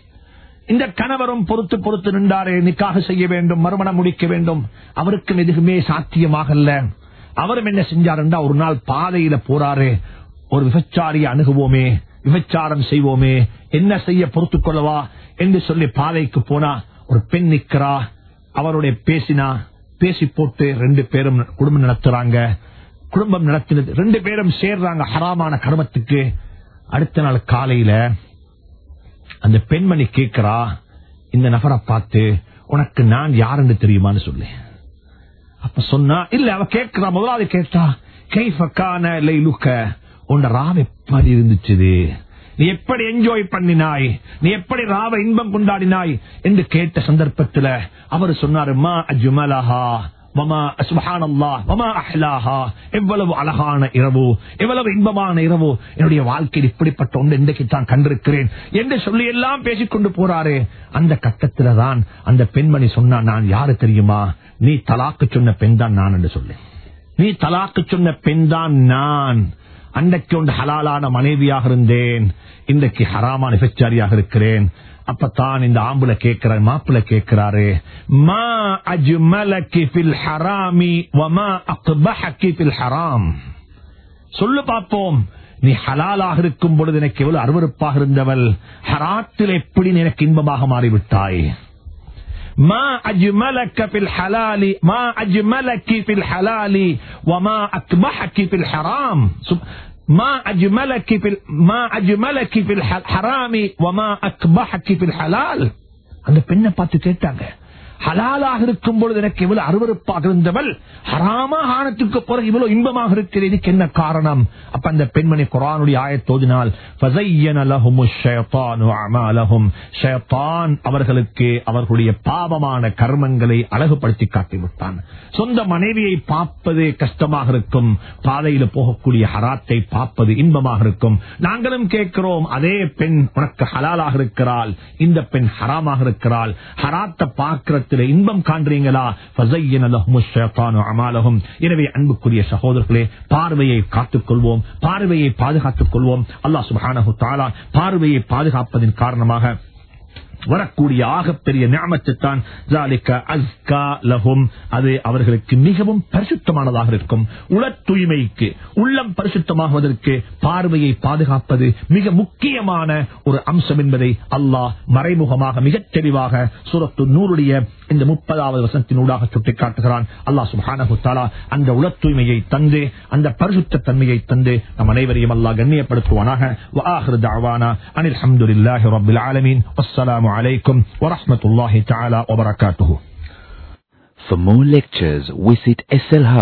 இந்த கணவரும் பொறுத்து பொறுத்து நின்றாரே நிக்காக செய்ய வேண்டும் மறுமணம் முடிக்க வேண்டும். அவருக்கும் எதுவுமே சாத்தியமாகல அவரும் என்ன செஞ்சாருண்டா? ஒரு நாள் பாதையில போறாரு. ஒரு விபச்சாரியை அணுகுவோமே விபச்சாரம் செய்வோமே. என்ன செய்ய பொறுத்து கொள்ளவா என்று சொல்லி பாதைக்கு போனா ஒரு பெண் நிக்கிறா. அவருடைய பேசினா பேசி போட்டு ரெண்டு பேரும் குடும்பம் நடத்துறாங்க. குடும்பம் நடத்தினது ரெண்டு பேரும் சேர்றாங்க ஹராமான கர்மத்துக்கு. அடுத்த நாள் காலையில அந்த பெண்மணி கேட்கிறா இந்த நபரை பார்த்து உனக்கு நான் யாருன்னு தெரியுமான்னு சொல்லு. அப்ப சொன்னா இல்ல அவ கேட்கிறா முதலாவது கேட்டா கைஃபக்கான லைலுக்க உன் ராவ் எப்படி இருந்துச்சு நீ எப்படி என்ஜாய் பண்ணினாய்? நீ எப்படி ராவ இன்பம் கொண்டாடினாய்? என்று கேட்ட சந்தர்ப்பத்துல அவர் சொன்னாரு மா எவ்வளவு அழகான இரவு எவ்வளவு இன்பமான இரவு என்னுடைய வாழ்க்கையில் இப்படிப்பட்ட ஒன்று இன்றைக்கு தான் கண்டிருக்கிறேன் என்று சொல்லி எல்லாம் பேசிக்கொண்டு போறாரு அந்த கட்டத்துல தான் அந்த பெண்மணி சொன்னா நான் யாரு தெரியுமா நீ தலாக்கு சொன்ன பெண் தான் நான் என்று சொல்லு நீ தலாக்கு சொன்ன பெண் தான் நான் அன்றைக்கு ஒன்று ஹலாலான மனைவியாக இருந்தேன் இன்றைக்கு ஹராமான விபச்சாரியாக இருக்கிறேன் அப்பதான் இந்த ஆம்புல கேட்கிற மாப்பிள்ள கேட்கிறாரு மா அஜ்மலகி ஃபில் ஹராமி வமா அக்பஹகி ஃபில் ஹராம் சொல்லு பார்ப்போம் நீ ஹலாலாக இருக்கும் பொழுது எனக்கு எவ்வளவு அருவருப்பாக இருந்தவள் ஹராத்தில் எப்படி நீ எனக்கு இன்பமாக மாறிவிட்டாய் ما أجملك في الحلال ما أجملك في الحلال وما أكبحك في الحرام سب- ما أجملك في ال- ما أجملك في الحرام وما أكبحك في الحلال அந்த பெண்ணை பார்த்து கேட்டாங்க ஹலாலாக இருக்கும் பொழுது எனக்கு இவ்வளவு அருவறுப்பாக இருந்தவள் ஹராமா ஆனத்துக்கு பிறகு இவ்வளவு இன்பமாக இருக்கிறதுக்கு என்ன காரணம்? அப்ப அந்த பெண்மணி குரானுடைய ஆயத்தோதினால் அவர்களுக்கு அவர்களுடைய பாவமான கர்மங்களை அழகுபடுத்தி காட்டிவிட்டான் சொந்த மனைவியை பார்ப்பது கஷ்டமாக இருக்கும் பாதையில் போகக்கூடிய ஹராத்தை பார்ப்பது இன்பமாக இருக்கும். நாங்களும் கேட்கிறோம் அதே பெண் உனக்கு ஹலாலாக இருக்கிறாள் இந்த பெண் ஹராமாக இருக்கிறாள். ஹராத்தை பார்க்கிற உலகத்தில் இன்பம் காண்றீங்களா? எனவே அன்புக்குரிய சகோதரர்களே பார்வையை காத்துக்கொள்வோம் பார்வையை பாதுகாத்துக் கொள்வோம் அல்லா சுபானு தாலா பார்வையை பாதுகாப்பதன் காரணமாக வரக்கூடிய ஆகப்பெரிய ஞாபகத்தான் அது அவர்களுக்கு மிகவும் பரிசுத்தமானதாக இருக்கும். உள தூய்மைக்கு உள்ளம் பரிசுத்தமாகுவதற்கு பார்வையை பாதுகாப்பது மிக முக்கியமான ஒரு அம்சம் என்பதை அல்லாஹ் மறைமுகமாக மிக தெளிவாக சுரத்து நூறுடைய இந்த முப்பதாவது வசனத்தினூடாக சுட்டிக்காட்டுகிறான். அல்லா சுபானு தாலா அந்த உள தூய்மையை தந்து அந்த பரிசுத்த தன்மையை தந்து நம் அனைவரையும் அல்லாஹ் கண்ணியப்படுத்துவானாக. அனில் அஹமதுல்லாஹி ரபுல் ஆலமீன். அஸ்லாம் عليكم ورحمة الله تعالى وبركاته. For more lectures, visit SL